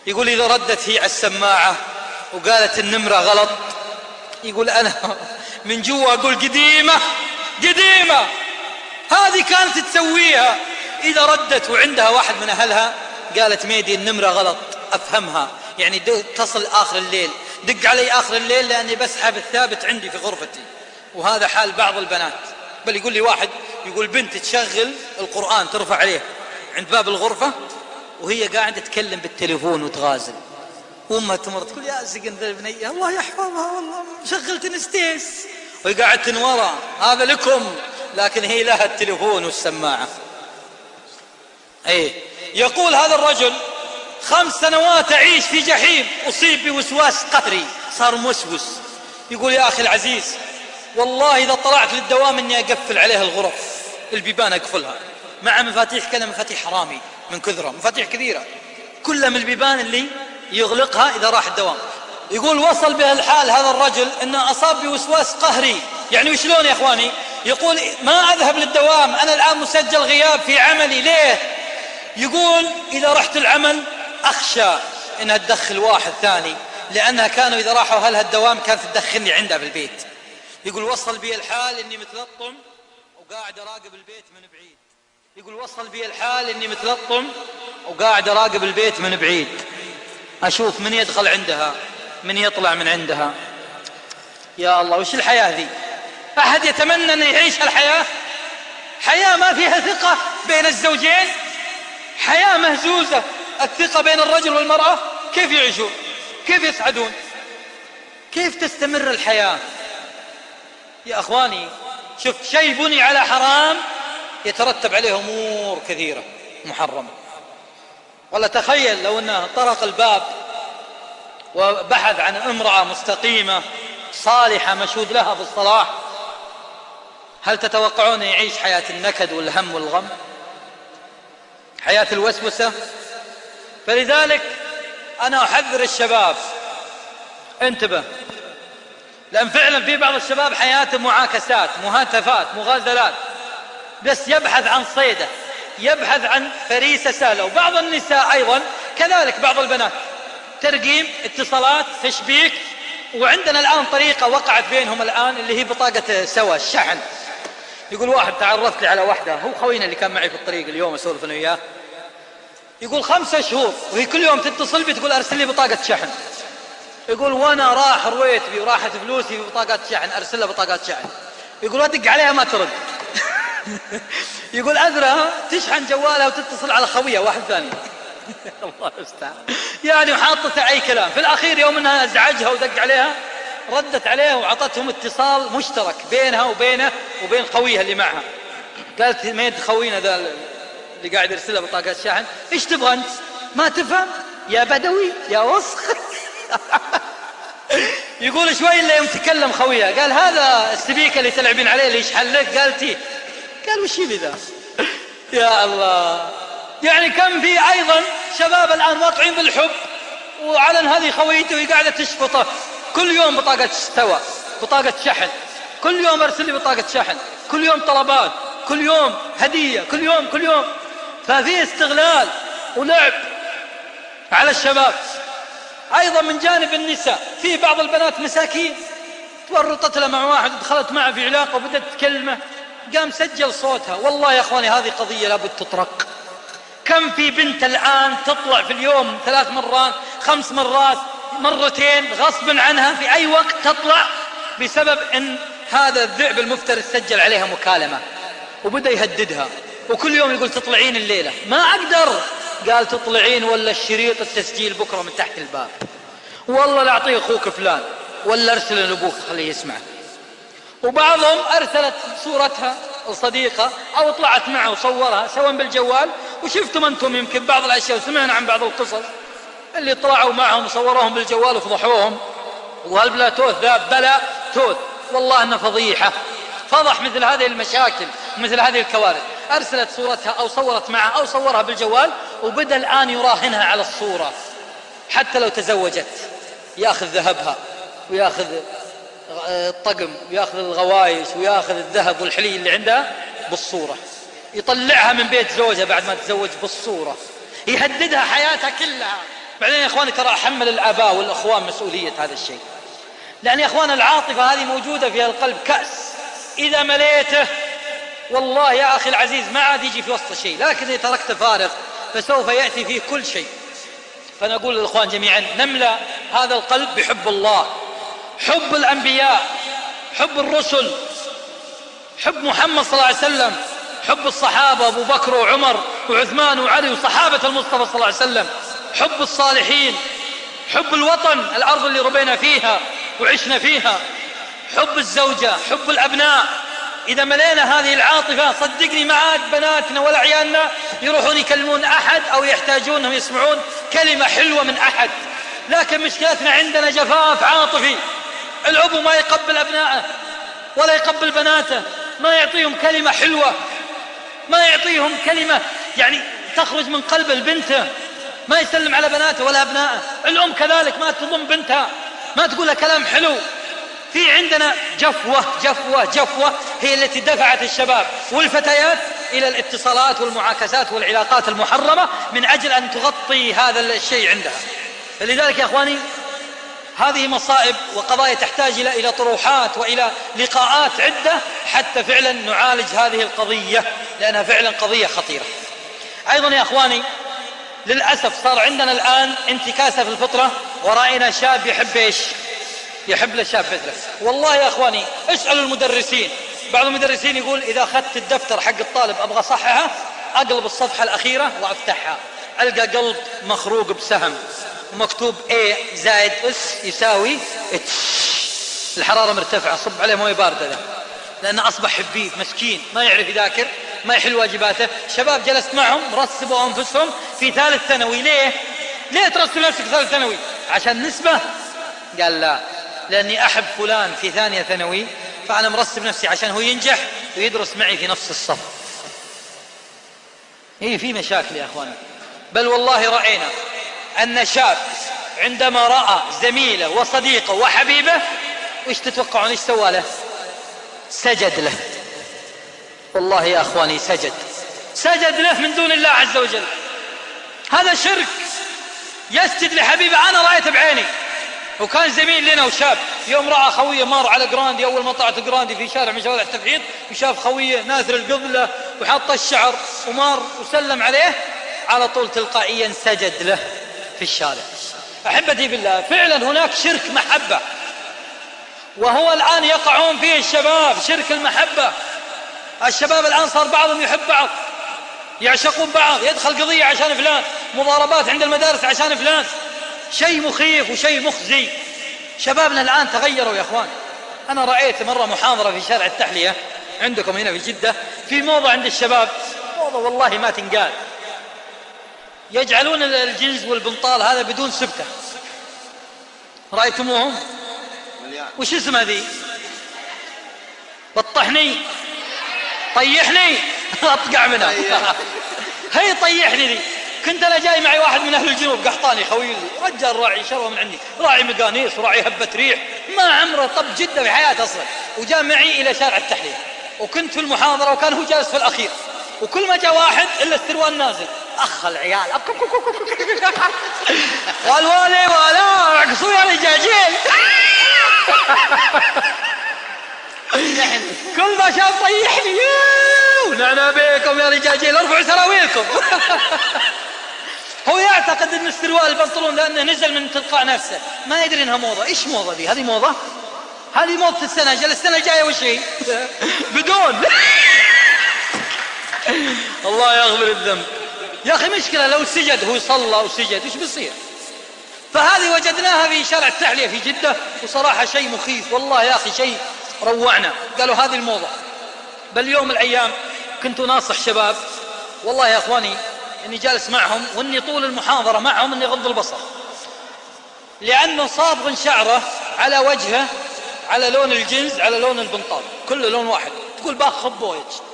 يقول إذا ردت هي على السماعة وقالت النمرة غلط يقول أنا من جوا أقول قديمة. قديمة. هذه كانت تسويها إذا ردت وعندها واحد من أهلها قالت ميدي النمرة غلط أفهمها. يعني تصل آخر الليل. دق علي آخر الليل لأني بسحب الثابت عندي في غرفتي. وهذا حال بعض البنات. بل يقول لي واحد يقول بنت تشغل القرآن ترفع عليه عند باب الغرفة وهي قاعدة تتكلم بالتليفون وتغازل. وامها تمر تقول يا زقن ذا البنية الله يحفظها والله شغلت نستيس. وهي قاعدة ورا. هذا لكم لكن هي لها التليفون والسماعة. إيه. يقول هذا الرجل خمس سنوات أعيش في جحيم أصيب بوسواس قهري صار موسوس يقول يا أخي العزيز والله إذا طلعت للدوام إني أقفل عليها الغرف البيبان أقفلها. مع مفاتيح كذا مفاتيح حرامي من كثرة مفاتيح كثيرة. كلها من البيبان اللي يغلقها إذا راح الدوام. يقول وصل به الحال هذا الرجل أنه أصاب بوسواس قهري. يعني وشلون يا أخواني؟ يقول ما أذهب للدوام أنا الآن مسجل غياب في عملي. ليه؟ يقول إذا رحت العمل أخشى إنها تدخل واحد ثاني لأنها كانوا إذا راحوا أهلها الدوام كانت تدخلني عندها في البيت يقول وصل بي الحال إني متلطم وقاعد أراقب البيت من بعيد. يقول وصل بي الحال إني متلطم وقاعد أراقب البيت من بعيد. أشوف من يدخل عندها. من يطلع من عندها. يا الله وش الحياة ذي؟ أحد يتمنى أن يعيش الحياة؟ حياة ما فيها ثقة بين الزوجين؟ حياة مهزوزة الثقة بين الرجل والمرأة؟ كيف يعيشون؟ كيف يسعدون؟ كيف تستمر الحياة؟ يا أخواني شوف شيء بني على حرام يترتب عليه أمور كثيرة محرمة. ولا تخيل لو أنه طرق الباب وبحث عن امرأة مستقيمة صالحة مشهود لها بالصلاح هل تتوقعون يعيش حياة النكد والهم والغم؟ حياة الوسوسة؟ فلذلك أنا أحذر الشباب. انتبه. لأن فعلا في بعض الشباب حياته معاكسات مهاتفات مغازلات. بس يبحث عن صيدة يبحث عن فريسة سهلة وبعض النساء أيضا كذلك بعض البنات. ترقيم اتصالات تشبيك. وعندنا الآن طريقة وقعت بينهم الآن اللي هي بطاقة سوا الشحن. يقول واحد تعرفت لي على واحدة هو خوينا اللي كان معي في الطريق اليوم أسولف أنا وياه. يقول خمسة شهور. وهي كل يوم تتصل بي تقول أرسل لي بطاقة شحن. يقول وأنا راح رويتبي وراحت فلوسي ببطاقات شحن أرسل لها بطاقات شحن. يقول ادق عليها ما ترد. يقول اذرها تشحن جوالها وتتصل على خويه واحد ثاني. الله المستعان يعني وحاطته اي كلام. في الأخير يوم أنها أزعجها ودق عليها ردت عليها وعطتهم اتصال مشترك بينها وبينه وبين خويها اللي معها. قالت مين خوينا ذا اللي قاعد يرسلها بطاقات شحن إيش تبغى أنت؟ ما تفهم؟ يا بدوي يا وسخ. يقول شوي إلا يوم تكلم خويه قال هذا السبيكه اللي تلعبين عليه اللي يشحن لك؟ قال تي قال وش لي ذا؟ يا الله. يعني كم في أيضا شباب الآن واقعين بالحب. وعلن هذه خويته وهي قاعدة تشفطه كل يوم بطاقة سوا بطاقة شحن. كل يوم أرسل لي بطاقة شحن. كل يوم طلبات. كل يوم هدية. كل يوم كل يوم. ففي استغلال ولعب على الشباب. أيضا من جانب النساء. في بعض البنات مساكين. تورطت لها مع واحد ودخلت معه في علاقة وبدأت تكلمه. قام سجل صوتها. والله يا أخواني هذه قضية لابد تطرق. كم في بنت الآن تطلع في اليوم ثلاث مرات خمس مرات مرتين غصب عنها في أي وقت تطلع بسبب أن هذا الذئب المفترس سجل عليها مكالمة وبدأ يهددها وكل يوم يقول تطلعين الليلة. ما أقدر. قال تطلعين ولا الشريط التسجيل بكرة من تحت الباب. والله لا أعطيه أخوك فلان ولا أرسل لأبوك خليه يسمع. وبعضهم أرسلت صورتها الصديقة أو طلعت معه وصورها سواء بالجوال وشفتم أنتم يمكن بعض الأشياء وسمعنا عن بعض القصص. اللي طلعوا معهم وصوروهم بالجوال وفضحوهم. وهل بلا توث؟ ذا بلا توث. والله أنه فضيحة. فضح مثل هذه المشاكل ومثل هذه الكوارث. أرسلت صورتها أو صورت معها أو صورها بالجوال وبدأ الآن يراهنها على الصورة. حتى لو تزوجت ياخذ ذهبها وياخذ الطقم وياخذ الغوايش وياخذ الذهب والحلي اللي عندها بالصورة. يطلعها من بيت زوجها بعد ما تزوج بالصورة. يهددها حياتها كلها. بعدين يا إخواني ترى أحمل الآباء والأخوان مسؤولية هذا الشيء. لأن يا إخوان العاطفة هذه موجودة في القلب كأس. إذا مليته والله يا أخي العزيز ما عاد يجي في وسط شيء. لكن إذا تركت فارغ فسوف يأتي فيه كل شيء. فنقول للإخوان جميعا نملأ هذا القلب بحب الله. حب الأنبياء حب الرسل حب محمد صلى الله عليه وسلم حب الصحابة أبو بكر وعمر وعثمان وعلي وصحابة المصطفى صلى الله عليه وسلم حب الصالحين حب الوطن الأرض اللي ربينا فيها وعشنا فيها حب الزوجة حب الأبناء. إذا ملينا هذه العاطفة صدقني ما عاد بناتنا ولا عيالنا يروحون يكلمون أحد أو يحتاجون أنهم يسمعون كلمة حلوة من أحد. لكن مشكلتنا عندنا جفاف عاطفي. الأبو ما يقبل أبنائه ولا يقبل بناته ما يعطيهم كلمة حلوة ما يعطيهم كلمة يعني تخرج من قلب البنت ما يسلم على بناته ولا أبنائه. الأم كذلك ما تضم بنتها ما تقول لها كلام حلو. في عندنا جفوة جفوة جفوة هي التي دفعت الشباب والفتيات إلى الاتصالات والمعاكسات والعلاقات المحرمة من أجل أن تغطي هذا الشيء عندها. فلذلك يا أخواني هذه مصائب وقضايا تحتاج إلى إلى طروحات وإلى لقاءات عدة حتى فعلا نعالج هذه القضية لأنها فعلا قضية خطيرة. أيضا يا أخواني للأسف صار عندنا الآن انتكاسة في الفطرة ورأينا شاب يحب إيش؟ يحب له شاب مثله. والله يا أخواني اسألوا المدرسين. بعض المدرسين يقول إذا أخذت الدفتر حق الطالب أبغى أصححه أقلب الصفحة الأخيرة وأفتحها. ألقى قلب مخروق بسهم. ومكتوب A زائد S يساوي H الحرارة مرتفعة صب عليه موية باردة ذا. لأنه أصبح حبيب مسكين ما يعرف يذاكر ما يحل واجباته. شباب جلست معهم رسبوا أنفسهم في ثالث ثانوي. ليه؟ ليه ترسب نفسك ثالث ثانوي؟ عشان نسبة؟ قال لا. لأني أحب فلان في ثانية ثانوي فأنا مرسب نفسي عشان هو ينجح ويدرس معي في نفس الصف. هي في مشاكل يا أخواني بل والله رأينا. أن شاب عندما رأى زميله وصديقه وحبيبه وش تتوقعون إيش سوى له؟ سجد له. والله يا أخواني سجد. سجد له من دون الله عز وجل. هذا شرك يسجد لحبيبه. أنا رايته بعيني. وكان زميل لنا وشاب. يوم رأى خويه مر على جراندي أول ما طلعت جراندي في شارع من شوارع التفحيط وشاف خويه ناثر القبلة وحط الشعر ومر وسلم عليه على طول تلقائيا سجد له. في الشارع. أحبتي بالله فعلا هناك شرك محبة. وهو الآن يقعون فيه الشباب شرك المحبة. الشباب الآن صار بعضهم يحب بعض يعشقون بعض يدخل قضية عشان فلان مضاربات عند المدارس عشان فلان. شيء مخيف وشيء مخزي. شبابنا الآن تغيروا يا أخوان. أنا رأيت مرة محاضرة في شارع التحلية عندكم هنا في جدة في موضة عند الشباب. موضة والله ما تنقال. يجعلون الجنس والبنطال هذا بدون سبتة رأيتموهم؟ وش اسمها ذي بطحني. طيحني. أطقع منها. هي طيحني ذي. كنت أنا جاي معي واحد من أهل الجنوب قحطاني خوي رجال راعي شروه من عندي. راعي مقانيس وراعي هبة ريح. ما عمره طب جدة في حياته أصلا. وجاء معي إلى شارع التحليه وكنت في المحاضرة وكان هو جالس في الأخير. وكل ما جاء واحد إلا السروال نازل. أخ العيال قال والي ولا رقصوا يا رجاجيل. كل ما شاف طيحني ونعنا بيكم يا رجاجيل ارفعوا سراويلكم. هو يعتقد إن السروال البنطلون لأنه نزل من تلقاء نفسه. ما يدري إنها موضة. إيش موضة دي؟ هذه موضة؟ هذه موضة السنة السنة الجايه وش هي؟ بدون. الله يغفر الذنب. يا أخي مشكلة لو سجد هو صلى وسجد إيش بيصير؟ فهذه وجدناها في شارع التحلية في جدة وصراحة شيء مخيف. والله يا أخي شيء روعنا. قالوا هذه الموضة. بل يوم الأيام كنت ناصح شباب. والله يا أخواني إني جالس معهم وإني طول المحاضرة معهم إني أغض البصر. لأنه صابغ شعره على وجهه على لون الجنز على لون البنطال. كله لون واحد. تقول باخ بويج.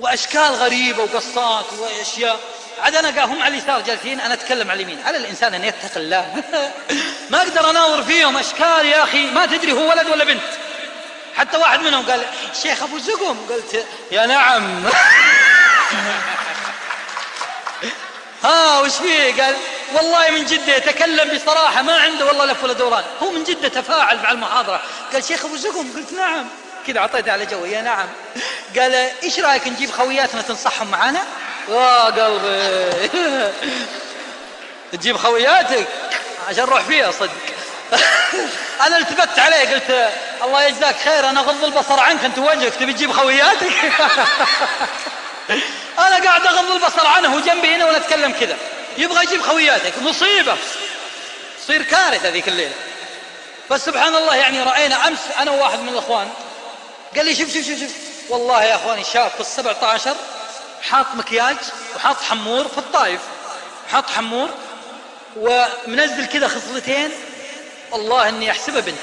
وأشكال غريبة وقصات وأشياء. عاد أنا هم على اليسار جالسين أنا أتكلم على اليمين. على الإنسان أن يتقي الله. ما أقدر أناظر فيهم. أشكال يا أخي ما تدري هو ولد ولا بنت. حتى واحد منهم قال شيخ أبو زقم قلت يا نعم. ها وش فيه؟ قال والله من جدة يتكلم بصراحة ما عنده والله لف ولا دوران. هو من جدة تفاعل مع المحاضرة. قال شيخ أبو زقم قلت نعم. كذا أعطيته على جوي. يا نعم. قال إيش رأيك نجيب خوياتنا تنصحهم معانا؟ يا قلبي. تجيب خوياتك؟ عشان نروح فيها صدق. أنا التفت عليه قلت الله يجزاك خير أنا أغض البصر عنك أنت وجهك تبي تجيب خوياتك؟ أنا قاعد أغض البصر عنه وجنبي هنا ونتكلم كذا. يبغى يجيب خوياتك مصيبة. تصير كارثة ذيك الليلة. بس سبحان الله يعني رأينا أمس أنا وواحد من الإخوان قال لي شوف شوف شوف, شوف. والله يا أخواني شاب في السبع عشر حاط مكياج وحاط حمور في الطايف حاط حمور ومنزل كذا خصلتين. والله إني احسبها بنت.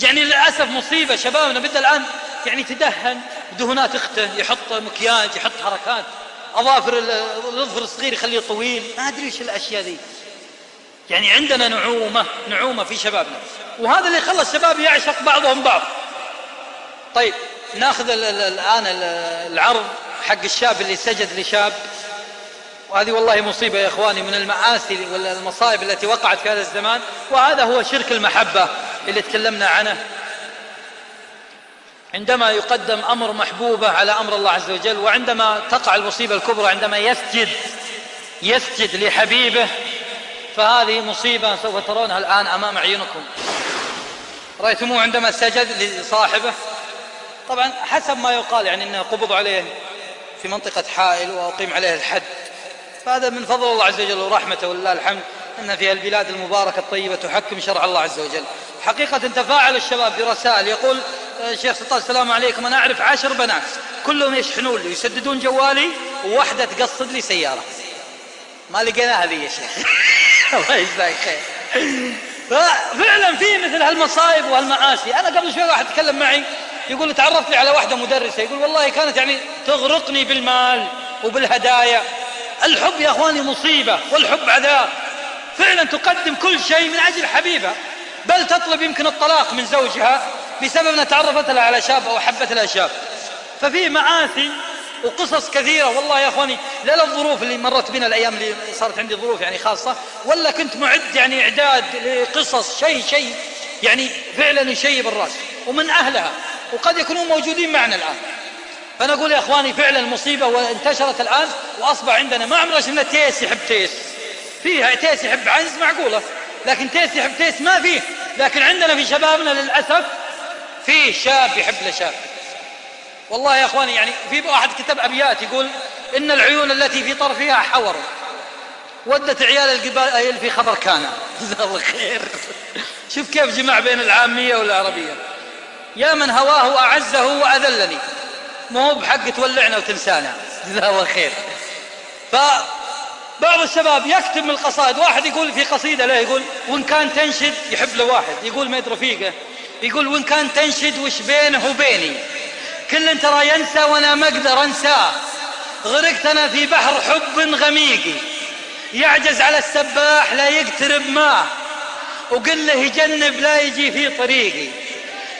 يعني للأسف مصيبة شبابنا بدا الآن يعني تدهن دهونات أخته يحط مكياج يحط حركات. أظافر الاظفر الصغير يخليه طويل. ما أدري إيش الأشياء ذي. يعني عندنا نعومة نعومة في شبابنا. وهذا اللي خلى الشباب يعشق بعضهم بعض. طيب ناخذ الآن العرض حق الشاب اللي سجد لشاب. وهذه والله مصيبة يا إخواني من المآسي والمصائب التي وقعت في هذا الزمان. وهذا هو شرك المحبة اللي تكلمنا عنه. عندما يقدم أمر محبوبة على أمر الله عز وجل وعندما تقع المصيبة الكبرى عندما يسجد يسجد لحبيبه فهذه مصيبة سوف ترونها الآن أمام عيونكم. رأيتموه عندما سجد لصاحبه. طبعا حسب ما يقال يعني أنه قبض عليه في منطقة حائل وأقيم عليه الحد. فهذا من فضل الله عز وجل ورحمته ولله الحمد أن في البلاد المباركة الطيبة تحكم شرع الله عز وجل. حقيقة تفاعل الشباب برسائل. يقول شيخ سلطان السلام عليكم. أنا أعرف عشر بنات كلهم يشحنون لي يسددون جوالي وواحدة تقصد لي سيارة. ما لقيناها ذي يا شيخ. الله يجزاك خير. فعلا في مثل هالمصايب وهالمعاصي. أنا قبل شوي واحد تكلم معي يقول تعرفت لي على واحدة مدرسة يقول والله كانت يعني تغرقني بالمال وبالهدايا. الحب يا أخواني مصيبة والحب عذاب. فعلا تقدم كل شيء من أجل حبيبها بل تطلب يمكن الطلاق من زوجها بسبب أنها تعرفت لها على شاب أو أحبت لها شاب. ففي مآسي وقصص كثيرة. والله يا أخواني لا الظروف اللي مرت بنا الأيام اللي صارت عندي ظروف يعني خاصة ولا كنت معد يعني إعداد لقصص شيء شيء يعني فعلا يشيب الرأس. ومن أهلها. وقد يكونوا موجودين معنا الآن. فأنا أقول يا أخواني فعلا المصيبة وانتشرت الآن وأصبح عندنا ما عمرنا شفنا تيس يحب تيس. فيها تيس يحب عنز معقولة لكن تيس يحب تيس ما فيه. لكن عندنا في شبابنا للأسف فيه شاب يحب لشاب. والله يا إخواني يعني في واحد كتب أبيات يقول إن العيون التي في طرفها حور. ودت عيال القبائل في خبر كان. جزاه الله خير. شوف كيف جمع بين العامية والعربية. يا من هواه أعزه وأذلني. مو بحق تولعنا وتنسانا. جزاه الله خير. فبعض الشباب يكتب من القصائد. واحد يقول في قصيدة له يقول وإن كان تنشد يحب له واحد. يقول ما رفيقه يقول وإن كان تنشد وش بينه وبيني. كل ترى ينسى وأنا ما أقدر انساه غرقت أنا في بحر حب غميقي يعجز على السباح لا يقترب ماه وقل له يجنب لا يجي في طريقي.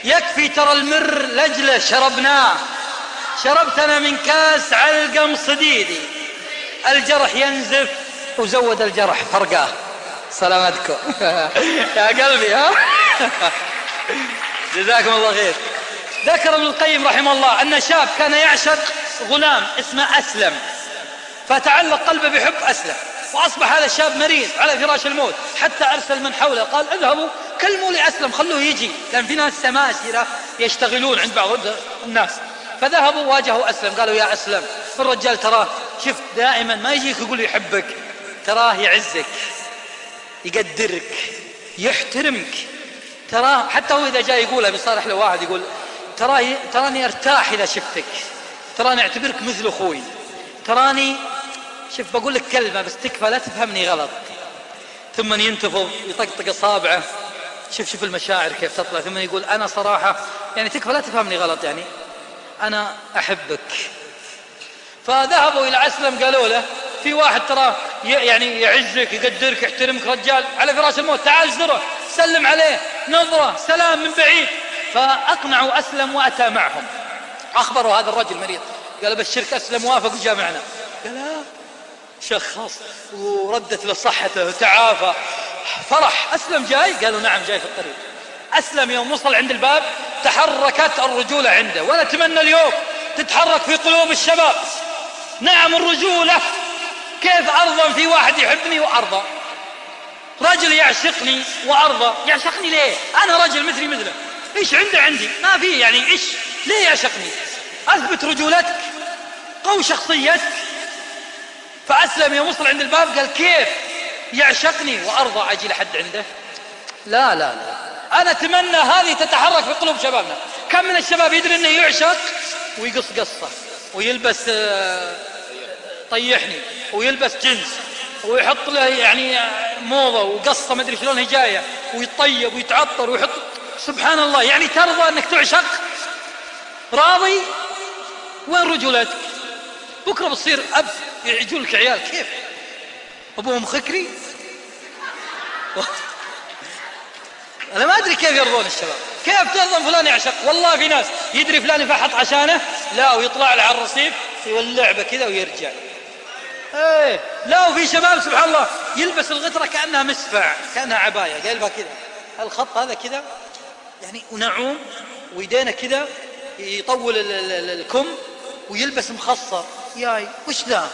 يكفي ترى المر لجله شربناه شربت أنا من كاس علقم صديدي. الجرح ينزف وزود الجرح فرقاه سلامتكم. يا قلبي ها؟ جزاكم الله خير. ذكر ابن القيم رحمه الله أن شاب كان يعشق غلام اسمه أسلم. فتعلق قلبه بحب أسلم. وأصبح هذا الشاب مريض على فراش الموت. حتى أرسل من حوله قال اذهبوا كلموا لأسلم خلوه يجي. كان في ناس سماسرة يشتغلون عند بعض الناس. فذهبوا واجهوا أسلم قالوا يا أسلم الرجال تراه شفت دائما ما يجيك يقول يحبك تراه يعزك يقدرك يحترمك. تراه حتى هو إذا جاء يقولها بيصارح له واحد يقول تراني تراني أرتاح إذا شفتك تراني أعتبرك مثل أخوي تراني شوف بقول لك كلمة بس تكفى لا تفهمني غلط. ثم ينتفض يطقطق اصابعه شوف شوف المشاعر كيف تطلع. ثم يقول أنا صراحة يعني تكفى لا تفهمني غلط يعني أنا أحبك. فذهبوا إلى أسلم قالوا له في واحد ترى يعني يعزك يقدرك يحترمك رجال على فراش الموت تعال زره سلم عليه نظرة سلام من بعيد. فأقنعوا أسلم وأتى معهم. أخبروا هذا الرجل مريض. قال بشرك أسلم وافق وجاء معنا. قال لا شخص وردت له صحته وتعافى فرح أسلم جاي؟ قالوا نعم جاي في الطريق. أسلم يوم وصل عند الباب تحركت الرجولة عنده. وأنا أتمنى اليوم تتحرك في قلوب الشباب. نعم الرجولة كيف أرضى في واحد يحبني وأرضى رجل يعشقني وأرضى يعشقني ليه؟ أنا رجل مثلي مثله إيش عنده عندي؟ ما في يعني إيش؟ ليه يعشقني؟ أثبت رجولتك قو شخصيتك. فأسلم يوم وصل عند الباب قال كيف؟ يعشقني وأرضى أجي لحد عنده؟ لا لا لا. أنا أتمنى هذه تتحرك في قلوب شبابنا. كم من الشباب يدري إنه يعشق؟ ويقص قصة ويلبس آه، طيحني ويلبس جنس ويحط له يعني موضة وقصة ما ادري شلون هي جاية ويطيب ويتعطر ويحط. سبحان الله. يعني ترضى أنك تعشق؟ راضي؟ وين رجولتك بكرة بتصير أب يعجون لك عيال. كيف؟ أبوهم خكري؟ أنا ما أدري كيف يرضون الشباب. كيف ترضى فلان يعشق؟ والله في ناس يدري فلان يفحط عشانه لا ويطلع له على الرصيف به كذا ويرجع. إيه لا وفي شباب سبحان الله يلبس الغتره كأنها مسفع كأنها عباية قلبها كذا. الخط هذا كذا يعني ونعوم ويدينا كذا يطول الكم ويلبس مخصر ياي وش ذا؟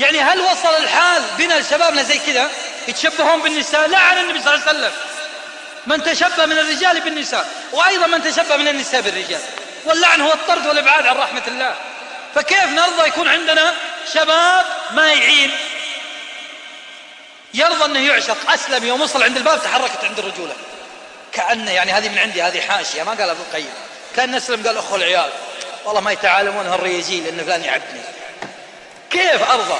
يعني هل وصل الحال بنا شبابنا زي كذا؟ يتشبهون بالنساء لا عن النبي صلى الله عليه وسلم. من تشبه من الرجال بالنساء وأيضا من تشبه من النساء بالرجال. واللعن هو الطرد والإبعاد عن رحمة الله. فكيف نرضى يكون عندنا شباب ما يعين؟ يرضى أنه يعشق أسلم يوم وصل عند الباب تحركت عند الرجولة. كأنه يعني هذه من عندي هذه حاشية ما قال ابن القيم. كأن نسلم قال أخو العيال. والله ما يتعالمون هالريجين لأن فلان يعبني. كيف أرضى؟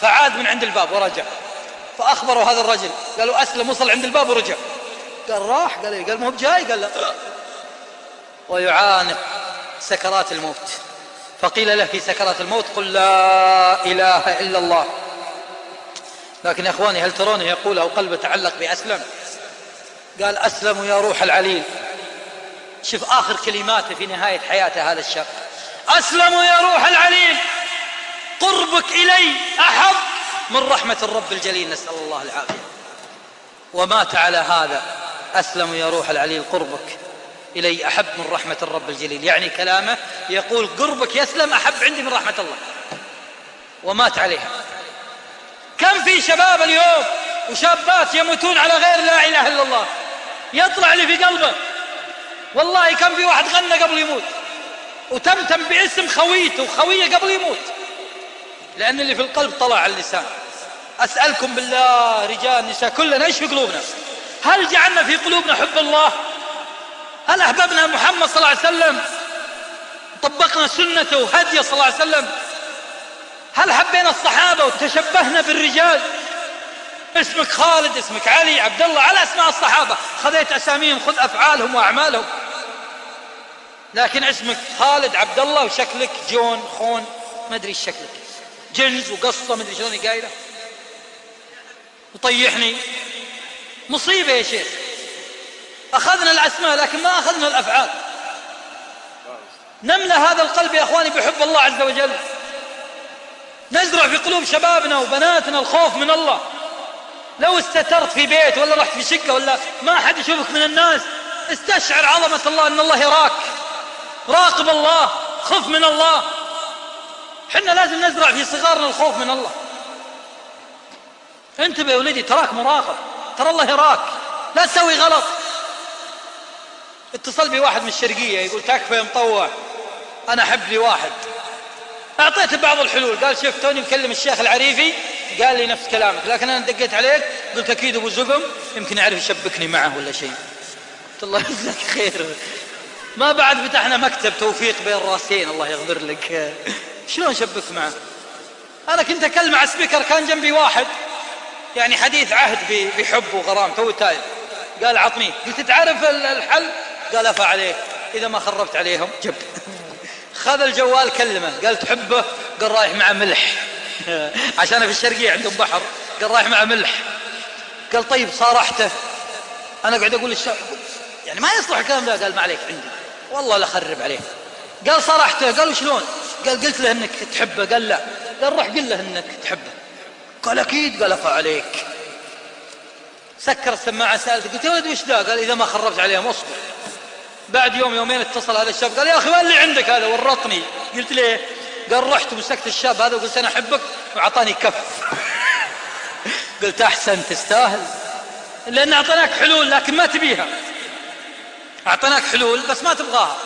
فعاد من عند الباب ورجع. فأخبروا هذا الرجل. قالوا أسلم وصل عند الباب ورجع. قال راح قال إيه؟ قال مو بجاي قال لا. ويعانق سكرات الموت. فقيل له في سكرات الموت قل لا إله إلا الله. لكن يا إخواني هل ترونه يقول أو قلبه تعلق بأسلم؟ قال أسلم يا روح العليل. شوف آخر كلماته في نهاية حياته هذا الشاب. أسلم يا روح العليل. قربك إلي أحب من رحمة الرب الجليل نسأل الله العافية. ومات على هذا أسلم يا روح العليل قربك. إلي أحب من رحمة الرب الجليل. يعني كلامه يقول قربك يسلم أحب عندي من رحمة الله. ومات عليها. كم في شباب اليوم وشابات يموتون على غير لا إله إلا الله. يطلع لي في قلبه. والله كم في واحد غنى قبل يموت. وتمتم باسم خويته وخويه قبل يموت. لأن اللي في القلب طلع على اللسان. أسألكم بالله رجال نساء كلنا إيش في قلوبنا؟ هل جعلنا في قلوبنا حب الله؟ هل أحببنا محمد صلى الله عليه وسلم؟ طبقنا سنته وهديه صلى الله عليه وسلم؟ هل حبينا الصحابة وتشبهنا بالرجال؟ اسمك خالد اسمك علي عبد الله على أسماء الصحابة. خذيت أساميهم خذ أفعالهم وأعمالهم. لكن اسمك خالد عبد الله وشكلك جون خون ما إيش شكلك. جنز وقصة ما أدري شلون قايلة. وطيحني. مصيبة يا شيخ. أخذنا الأسماء لكن ما أخذنا الأفعال. نملى هذا القلب يا إخواني بحب الله عز وجل. نزرع في قلوب شبابنا وبناتنا الخوف من الله. لو استترت في بيت ولا رحت في شقة ولا ما حد يشوفك من الناس استشعر عظمة الله أن الله يراك. راقب الله خف من الله. حنا لازم نزرع في صغارنا الخوف من الله. انتبه يا ولدي تراك مراقب. ترى الله يراك. لا تسوي غلط. اتصل بي واحد من الشرقية يقول تكفى يا مطوع. أنا أحب لي واحد. أعطيته بعض الحلول. قال شوف توني مكلم الشيخ العريفي. قال لي نفس كلامك. لكن أنا دقيت عليك قلت أكيد أبو زقم. يمكن يعرف يشبكني معه ولا شيء. قلت الله يجزاك خير. ما بعد فتحنا مكتب توفيق بين راسين الله يغفر لك. شلون شبك معه؟ أنا كنت أكلم على speaker كان جنبي واحد. يعني حديث عهد بحب وغرام تو تايب. قال عطني. قلت تعرف الحل؟ قال أفا عليك. إذا ما خربت عليهم جب. خذ الجوال كلمه. قال تحبه؟ قال رايح مع ملح. عشان في الشرقية عندهم بحر. قال رايح مع ملح. قال طيب صارحته. أنا قاعد أقول الشاب يعني ما يصلح الكلام ذا قال ما عليك عندي. والله لا خرب عليه قال صرحته قال شلون قال قلت له إنك تحبه. قال لا. قال روح قل له إنك تحبه. قال أكيد قال افا عليك. سكر السماعة سألته قلت يا ولد وش ذا؟ قال إذا ما خربت عليهم اصبر بعد يوم يومين اتصل هذا الشاب قال يا أخي وين اللي عندك هذا؟ ورطني. قلت ليه قال رحت ومسكت الشاب هذا وقلت أنا أحبك وأعطاني كف. قلت أحسن تستاهل. لأن أعطيناك حلول لكن ما تبيها. أعطيناك حلول بس ما تبغاها.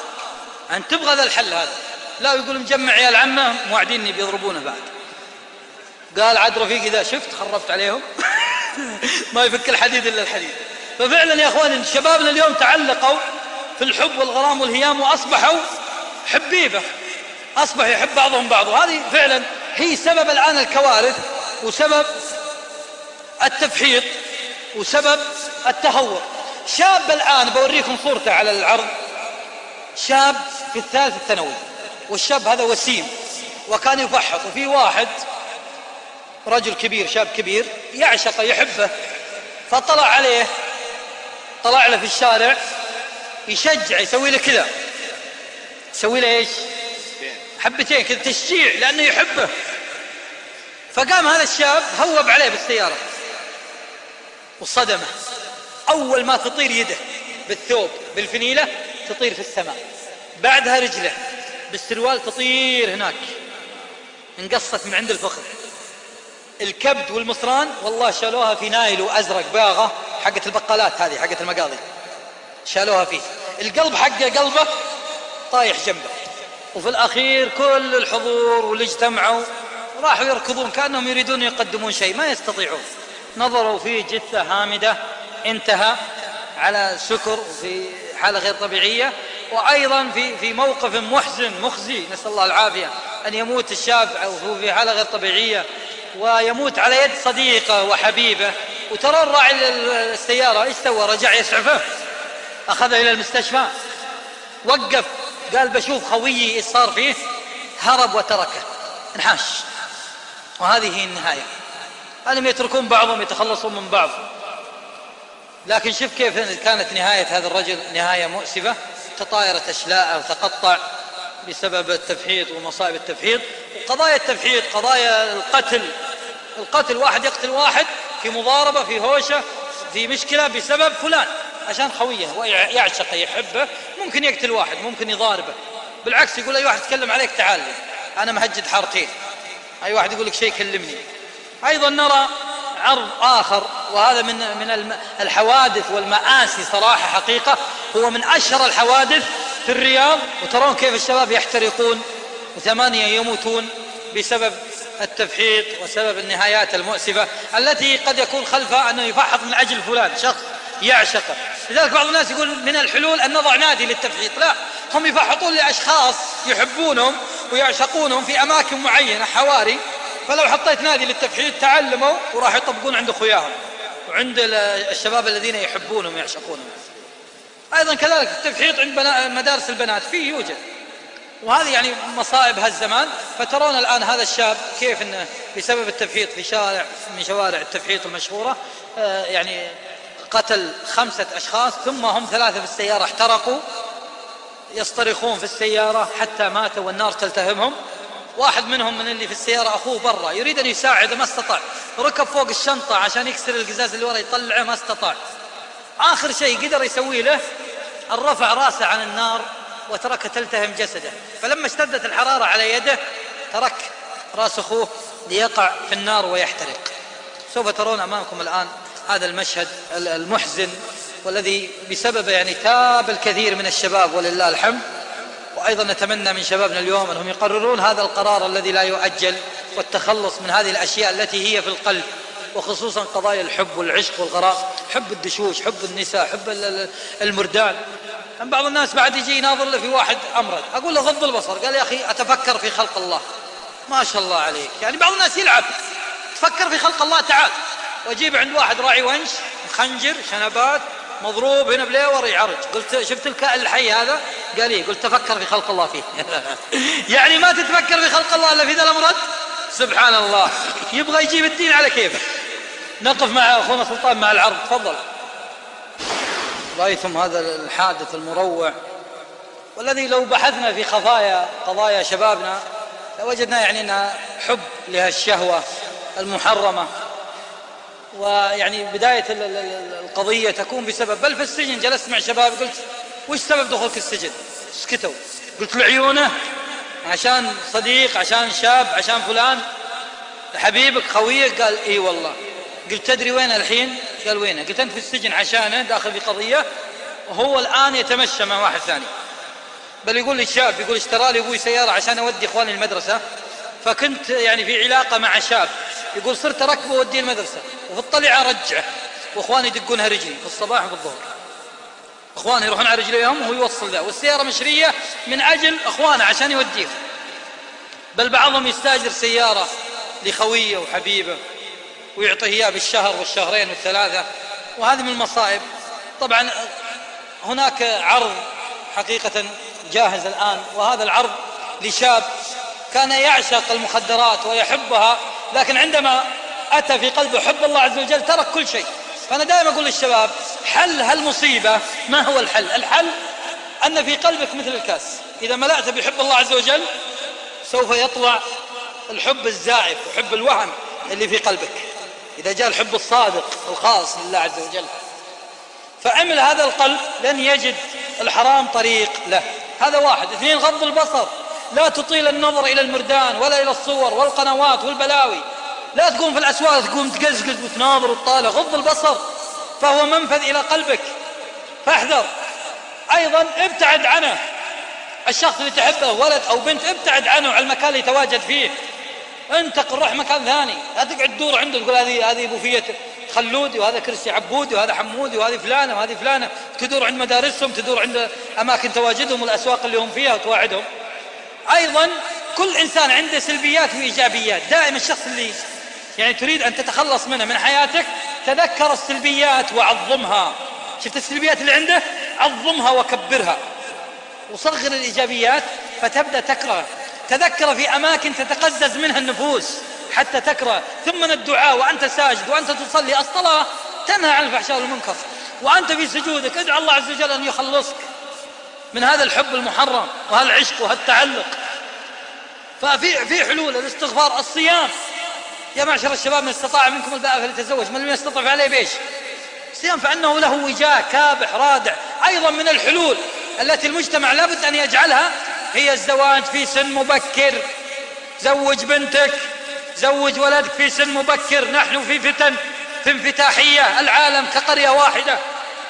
أنت تبغى ذا الحل هذا. لا يقول مجمع عيال عمه موعديني بيضربونه بعد. قال عاد رفيقي ذا شفت؟ خربت عليهم. ما يفك الحديد إلا الحديد. ففعلا يا إخواني شبابنا اليوم تعلقوا في الحب والغرام والهيام وأصبحوا حبيبة. أصبح يحب بعضهم بعض. وهذه فعلا هي سبب الآن الكوارث وسبب التفحيط وسبب التهور. شاب الآن بوريكم صورته على العرض. شاب في الثالث الثانوي. والشاب هذا وسيم. وكان يفحط. وفي واحد رجل كبير شاب كبير يعشقه يحبه فطلع عليه طلع له في الشارع يشجع يسوي له كذا. يسوي له إيش؟ حبتين كذا تشجيع لأنه يحبه. فقام هذا الشاب هوب عليه بالسيارة وصدمه. أول ما تطير يده بالثوب بالفنيلة تطير في السماء. بعدها رجله بالسروال تطير هناك. انقصت من عند الفخذ. الكبد والمصران والله شالوها في نايل وأزرق باغة حقت البقالات هذه حقت المقاضي. شالوها فيه. القلب حقه قلبه طايح جنبه. وفي الأخير كل الحضور واللي اجتمعوا راحوا يركضون كأنهم يريدون يقدمون شيء ما يستطيعون. نظروا فيه جثة هامدة انتهى. على سكر في حالة غير طبيعية. وأيضا في في موقف محزن مخزي. نسأل الله العافية أن يموت الشاب وهو في حالة غير طبيعية. ويموت على يد صديقه وحبيبه. وترى الراعي السيارة. إيش سوى؟ رجع يسعفه. أخذه إلى المستشفى. وقف. قال بشوف خويي إيش صار فيه. هرب وتركه. انحاش. وهذه هي النهاية. أنهم يتركون بعضهم يتخلصون من بعض؟ لكن شوف كيف كانت نهاية هذا الرجل. نهاية مؤسفة. تطايرت أشلاءه وتقطع. بسبب التفحيط ومصائب التفحيط. وقضايا التفحيط قضايا القتل. القتل واحد يقتل واحد في مضاربة في هوشة في مشكلة بسبب فلان. عشان خويه ويعشقه يحبه. ممكن يقتل واحد ممكن يضاربه. بالعكس يقول أي واحد يتكلم عليك تعال أنا مهجد حارتين. أي واحد يقول لك شيء كلمني. أيضا نرى عرض آخر وهذا من من الحوادث والمآسي صراحة حقيقة. هو من أشهر الحوادث في الرياض. وترون كيف الشباب يحترقون وثمانية يموتون بسبب التفحيط وسبب النهايات المؤسفة التي قد يكون خلفها أنه يفحط من أجل فلان شخص يعشقه لذلك بعض الناس يقول من الحلول أن نضع نادي للتفحيط. لا هم يفحطون لأشخاص يحبونهم ويعشقونهم في أماكن معينة حواري فلو حطيت نادي للتفحيط تعلموا وراح يطبقون عند أخوياهم وعند الشباب الذين يحبونهم ويعشقونهم. أيضا كذلك التفحيط عند مدارس البنات فيه يوجد. وهذه يعني مصائب هالزمان. فترون الآن هذا الشاب كيف إنه بسبب التفحيط في شارع من شوارع التفحيط المشهورة آه، يعني قتل خمسة أشخاص ثم هم ثلاثة في السيارة احترقوا يصطرخون في السيارة حتى ماتوا والنار تلتهمهم. واحد منهم من اللي في السيارة أخوه برا يريد أن يساعده ما استطاع. ركب فوق الشنطة عشان يكسر القزاز اللي ورا يطلعه ما استطاع. آخر شيء قدر يسوي له أن رفع رأسه عن النار وترك تلتهم جسده. فلما اشتدت الحرارة على يده ترك رأس أخوه ليقع في النار ويحترق. سوف ترون أمامكم الآن هذا المشهد المحزن والذي بسببه يعني تاب الكثير من الشباب ولله الحمد. وأيضا نتمنى من شبابنا اليوم أنهم يقررون هذا القرار الذي لا يؤجل والتخلص من هذه الأشياء التي هي في القلب وخصوصا قضايا الحب والعشق والغرام حب الدشوش حب النساء حب المردان. بعض الناس بعد يجي يناظر في واحد أمرد أقول له غض البصر قال يا أخي أتفكر في خلق الله. ما شاء الله عليك. يعني بعض الناس يلعب. تفكر في خلق الله تعال. وأجيب عند واحد راعي ونش خنجر شنبات. مضروب هنا بليور يعرج. قلت شفت الكائن الحي هذا؟ قال لي قلت تفكر في خلق الله فيه. يعني ما تتفكر في خلق الله إلا في ذا الامرد سبحان الله. يبغى يجيب الدين على كيفه نقف مع أخونا سلطان مع العرض تفضل. رايتم هذا الحادث المروع. والذي لو بحثنا في خفايا قضايا شبابنا لوجدنا يعني إنها حب لهالشهوة المحرمة. ويعني بداية القضية تكون بسبب بل في السجن جلست مع شباب قلت وش سبب دخولك السجن؟ سكتوا. قلت لعيونه عشان صديق عشان شاب عشان فلان. حبيبك خويك قال إي والله. قلت تدري وين الحين؟ قال وينه؟ قلت أنت في السجن عشانه داخل في قضية وهو الآن يتمشى مع واحد ثاني. بل يقول لي شاب يقول اشترى لي أبوي سيارة عشان أودي إخواني المدرسة. فكنت يعني في علاقة مع شاب يقول صرت أركبه وأوديه المدرسة وفي الطلعة أرجعه وإخواني يدقونها رجلي في الصباح وفي الظهر. إخواني يروحون على رجليهم وهو يوصل ذا والسيارة مشرية من أجل إخوانه عشان يوديه. بل بعضهم يستاجر سيارة لخويه وحبيبه ويعطيه إياه بالشهر والشهرين والثلاثة وهذه من المصائب. طبعا هناك عرض حقيقة جاهز الآن وهذا العرض لشاب كان يعشق المخدرات ويحبها لكن عندما أتى في قلبه حب الله عز وجل ترك كل شيء. فأنا دائما أقول للشباب حل هالمصيبة. ما هو الحل؟ الحل أن في قلبك مثل الكاس. إذا ملأت بحب الله عز وجل سوف يطلع الحب الزائف وحب الوهم اللي في قلبك. إذا جاء الحب الصادق الخاص لله عز وجل. فعمل هذا القلب لن يجد الحرام طريق له. هذا واحد. اثنين غض البصر. لا تطيل النظر إلى المردان ولا إلى الصور والقنوات والبلاوي. لا تقوم في الأسواق تقوم تقزقز وتناظر وتطالع. غض البصر فهو منفذ إلى قلبك. فاحذر. أيضا ابتعد عنه. الشخص اللي تحبه ولد أو بنت ابتعد عنه على المكان اللي يتواجد فيه. انتقل روح مكان ثاني. لا تقعد تدور عنده تقول هذه هذه بوفيه خلودي وهذا كرسي عبودي وهذا حمودي وهذه فلانة وهذه فلانة. تدور عند مدارسهم تدور عند أماكن تواجدهم والأسواق اللي هم فيها وتواعدهم. أيضا كل إنسان عنده سلبيات وإيجابيات. دائما الشخص اللي يعني تريد أن تتخلص منها من حياتك تذكر السلبيات وعظمها. شفت السلبيات اللي عنده؟ عظمها وكبرها. وصغر الإيجابيات فتبدأ تكره. تذكر في أماكن تتقزز منها النفوس حتى تكره. ثم الدعاء وأنت ساجد وأنت تصلي الصلاة تنهى عن الفحشاء والمنكر. وأنت في سجودك ادعو الله عز وجل أن يخلصك. من هذا الحب المحرم وهالعشق وهالتعلق. ففي في حلول الاستغفار الصيام. يا معشر الشباب من استطاع منكم الباء فليتزوج. من لم يستطع فعليه بيش الصيام فإنه له وجاه كابح رادع. أيضا من الحلول التي المجتمع لابد أن يجعلها هي الزواج في سن مبكر. زوج بنتك زوج ولدك في سن مبكر. نحن في فتن في انفتاحية. العالم كقرية واحدة.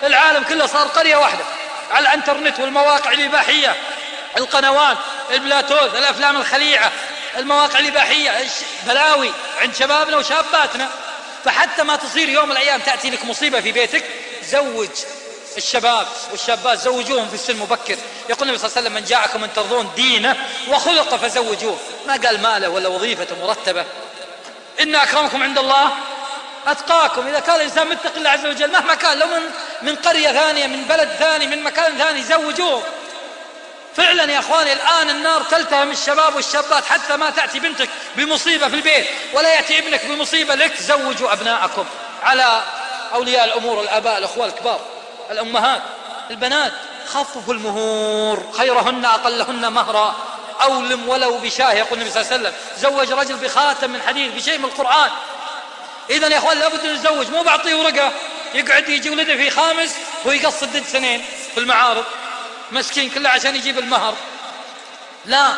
العالم كله صار قرية واحدة. على الانترنت والمواقع الإباحية القنوات البلاتوث الأفلام الخليعة المواقع الإباحية بلاوي عند شبابنا وشاباتنا. فحتى ما تصير يوم من الأيام تأتي لك مصيبة في بيتك زوج الشباب والشابات زوجوهم في السن مبكر. يقول النبي صلى الله عليه وسلم من جاءكم من ترضون دينه وخلقه فزوجوه. ما قال ماله ولا وظيفته مرتبة. إن أكرمكم عند الله أتقاكم. إذا كان الإنسان متقي الله عز وجل مهما كان لو من من قرية ثانية من بلد ثاني من مكان ثاني زوجوه. فعلا يا إخواني الآن النار تلتهم الشباب والشابات حتى ما تأتي بنتك بمصيبة في البيت ولا يأتي ابنك بمصيبة لك زوجوا أبناءكم على أولياء الأمور الآباء الاخوه الكبار الأمهات البنات. خففوا المهور خيرهن أقلهن مهرا. أولم ولو بشاه يقول النبي صلى الله عليه وسلم. زوج رجل بخاتم من حديد بشيء من القرآن. اذا يا أخوان لابد نتزوج مو بعطيه ورقة يقعد يجي ولده في خامس ويقصد سنين في المعارض. مسكين كله عشان يجيب المهر. لا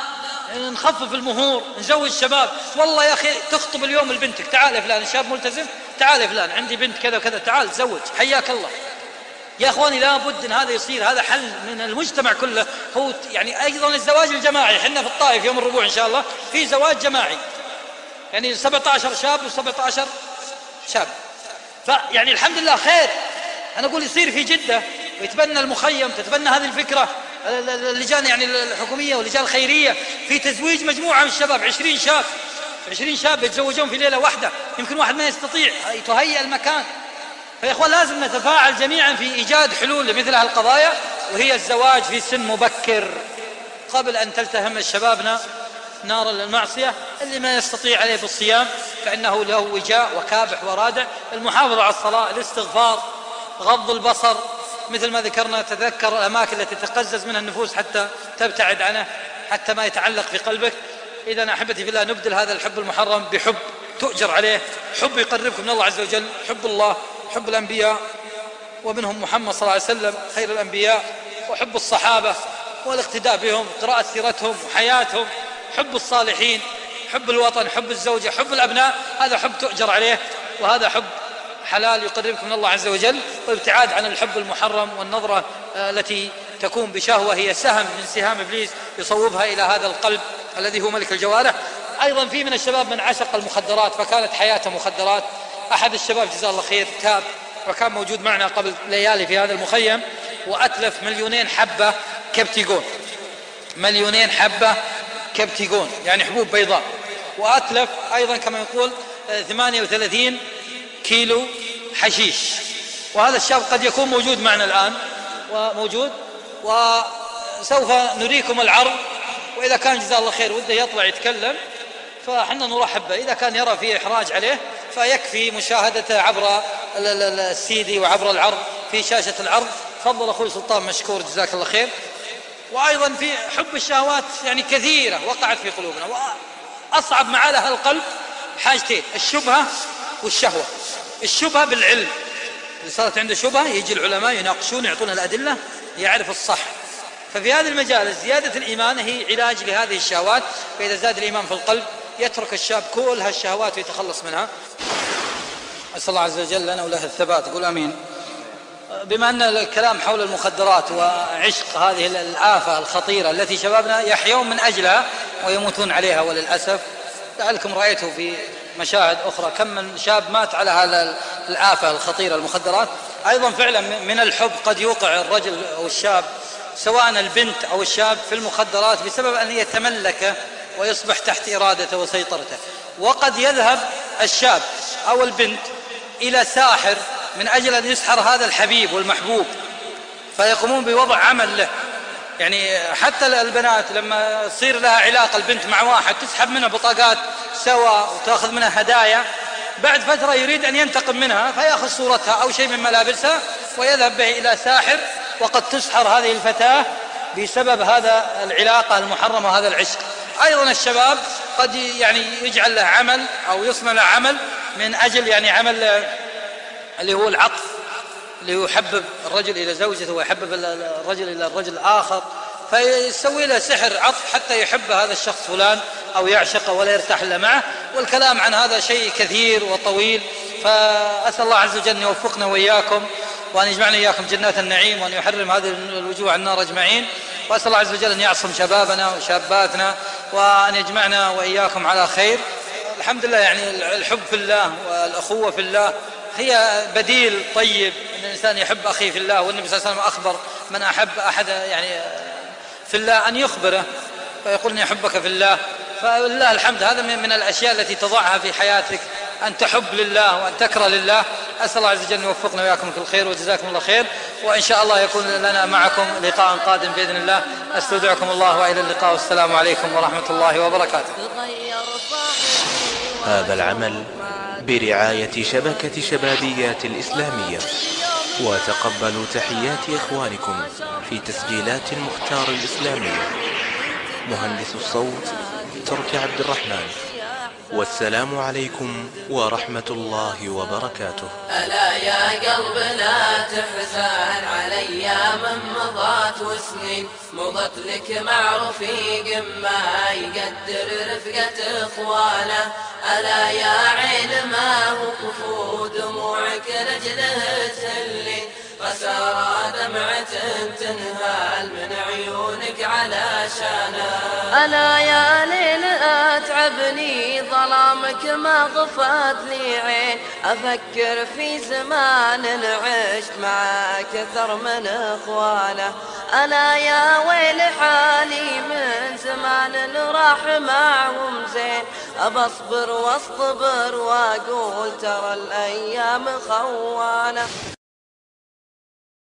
نخفف المهور نزوج الشباب والله يا أخي تخطب اليوم لبنتك. تعال يا فلان شاب ملتزم؟ تعال يا فلان عندي بنت كذا وكذا. تعال تزوج. حياك الله. يا أخواني لابد أن هذا يصير. هذا حل من المجتمع كله. هو يعني أيضا الزواج الجماعي. إحنا في الطائف يوم الربوع إن شاء الله. في زواج جماعي. يعني 17 شاب و17 شاب. فيعني الحمد لله خير. أنا أقول يصير في جدة ويتبنى المخيم تتبنى هذه الفكرة اللجان يعني الحكومية واللجان الخيرية. في تزويج مجموعة من الشباب عشرين شاب. عشرين شاب يتزوجون في ليلة واحدة. يمكن واحد ما يستطيع. تهيئ المكان. فيا إخوان لازم نتفاعل جميعا في إيجاد حلول لمثل هالقضايا وهي الزواج في سن مبكر. قبل أن تلتهم شبابنا نار المعصية اللي ما يستطيع عليه بالصيام فإنه له وجاء وكابح ورادع المحافظة على الصلاة الاستغفار غض البصر مثل ما ذكرنا تذكر الأماكن التي تقزز منها النفوس حتى تبتعد عنه حتى ما يتعلق في قلبك إذا أحبتي في الله نبدل هذا الحب المحرم بحب تؤجر عليه حب يقربكم من الله عز وجل حب الله حب الأنبياء ومنهم محمد صلى الله عليه وسلم خير الأنبياء وحب الصحابة والاقتداء بهم قراءة سيرتهم وحياتهم. حب الصالحين حب الوطن حب الزوجة حب الأبناء هذا حب تؤجر عليه وهذا حب حلال يقربكم من الله عز وجل وابتعاد عن الحب المحرم والنظرة آه، التي تكون بشهوة هي سهم من سهام إبليس يصوبها إلى هذا القلب الذي هو ملك الجوارح. أيضا في من الشباب من عشق المخدرات فكانت حياته مخدرات. أحد الشباب جزاه الله خير تاب وكان موجود معنا قبل ليالي في هذا المخيم وأتلف مليونين حبة كبتيجون. مليونين حبة كبتيجون يعني حبوب بيضاء. وأتلف أيضا كما يقول 38 آه، كيلو حشيش. وهذا الشاب قد يكون موجود معنا الآن. وموجود. وسوف نريكم العرض. وإذا كان جزاه الله خير وده يطلع يتكلم. فحنا نرحب به. إذا كان يرى فيه إحراج عليه فيكفي مشاهدته عبر السيدي وعبر العرض في شاشة العرض. تفضل أخوي سلطان مشكور جزاك الله خير. وأيضا في حب الشهوات يعني كثيرة وقعت في قلوبنا. وأصعب معالها القلب حاجتين الشبهة والشهوة. الشبهة بالعلم. إذا صارت عنده شبهة يجي العلماء يناقشون يعطون الأدلة يعرف الصح. ففي هذا المجال زيادة الإيمان هي علاج لهذه الشهوات. فإذا زاد الإيمان في القلب يترك الشاب كل هالشهوات ويتخلص منها. أسأل الله عز وجل لنا وله الثبات. يقول أمين. بما أن الكلام حول المخدرات وعشق هذه الآفة الخطيرة التي شبابنا يحيون من أجلها ويموتون عليها وللأسف لعلكم رأيته في مشاهد أخرى. كم من شاب مات على هذا الآفة الخطيرة المخدرات. أيضا فعلا من الحب قد يوقع الرجل أو الشاب سواء البنت أو الشاب في المخدرات بسبب أن يتملكه ويصبح تحت إرادته وسيطرته. وقد يذهب الشاب أو البنت إلى ساحر من أجل أن يسحر هذا الحبيب والمحبوب فيقومون بوضع عمل له. يعني حتى البنات لما تصير لها علاقة البنت مع واحد تسحب منه بطاقات سوا وتأخذ منها هدايا بعد فترة يريد أن ينتقم منها فيأخذ صورتها أو شيء من ملابسها ويذهب به إلى ساحر وقد تسحر هذه الفتاة بسبب هذا العلاقة المحرمة وهذا العشق. أيضا الشباب قد يعني يجعل له عمل أو يصنع له عمل من أجل يعني عمل اللي هو العطف اللي هو يحبب الرجل إلى زوجته ويحبب الرجل إلى الرجل الآخر فيسوي له سحر عطف حتى يحب هذا الشخص فلان أو يعشقه ولا يرتاح إلا معه والكلام عن هذا شيء كثير وطويل. فأسأل الله عز وجل أن يوفقنا وإياكم وأن يجمعنا إياكم جنات النعيم وأن يحرم هذه الوجوه عن النار أجمعين. وأسأل الله عز وجل أن يعصم شبابنا وشاباتنا وأن يجمعنا وإياكم على خير. الحمد لله يعني الحب في الله والأخوة في الله هي بديل طيب أن الإنسان يحب أخيه في الله والنبي صلى الله عليه وسلم أخبر من أحب أحد يعني في الله أن يخبره فيقول إني أحبك في الله. فلله الحمد هذا من الأشياء التي تضعها في حياتك أن تحب لله وأن تكره لله. أسأل الله عز وجل أن يوفقنا وإياكم في الخير وجزاكم الله خير. وإن شاء الله يكون لنا معكم لقاء قادم بإذن الله. أستودعكم الله وإلى اللقاء والسلام عليكم ورحمة الله وبركاته. هذا العمل برعاية شبكة شبابيات الإسلامية. وتقبلوا تحيات إخوانكم في تسجيلات المختار الإسلامية. مهندس الصوت تركي عبد الرحمن. والسلام عليكم ورحمة الله وبركاته. ألا يا قلب لا تحزن على أيام مضت وسنين مضت لك مع رفيق ما يقدر رفقة إخوانه. ألا يا عين ما وقفوا دموعك لجله تهلي خسارة دمعة تنهال من عيونك على شانا ألا يا ليل أتعبني ظلامك ما غفت لي عين. أفكر في زمان عشت معك أكثر من إخوانه. ألا يا ويل حالي من زمان راح معهم زين. أبصبر واصطبر وأقول ترى الأيام خوانه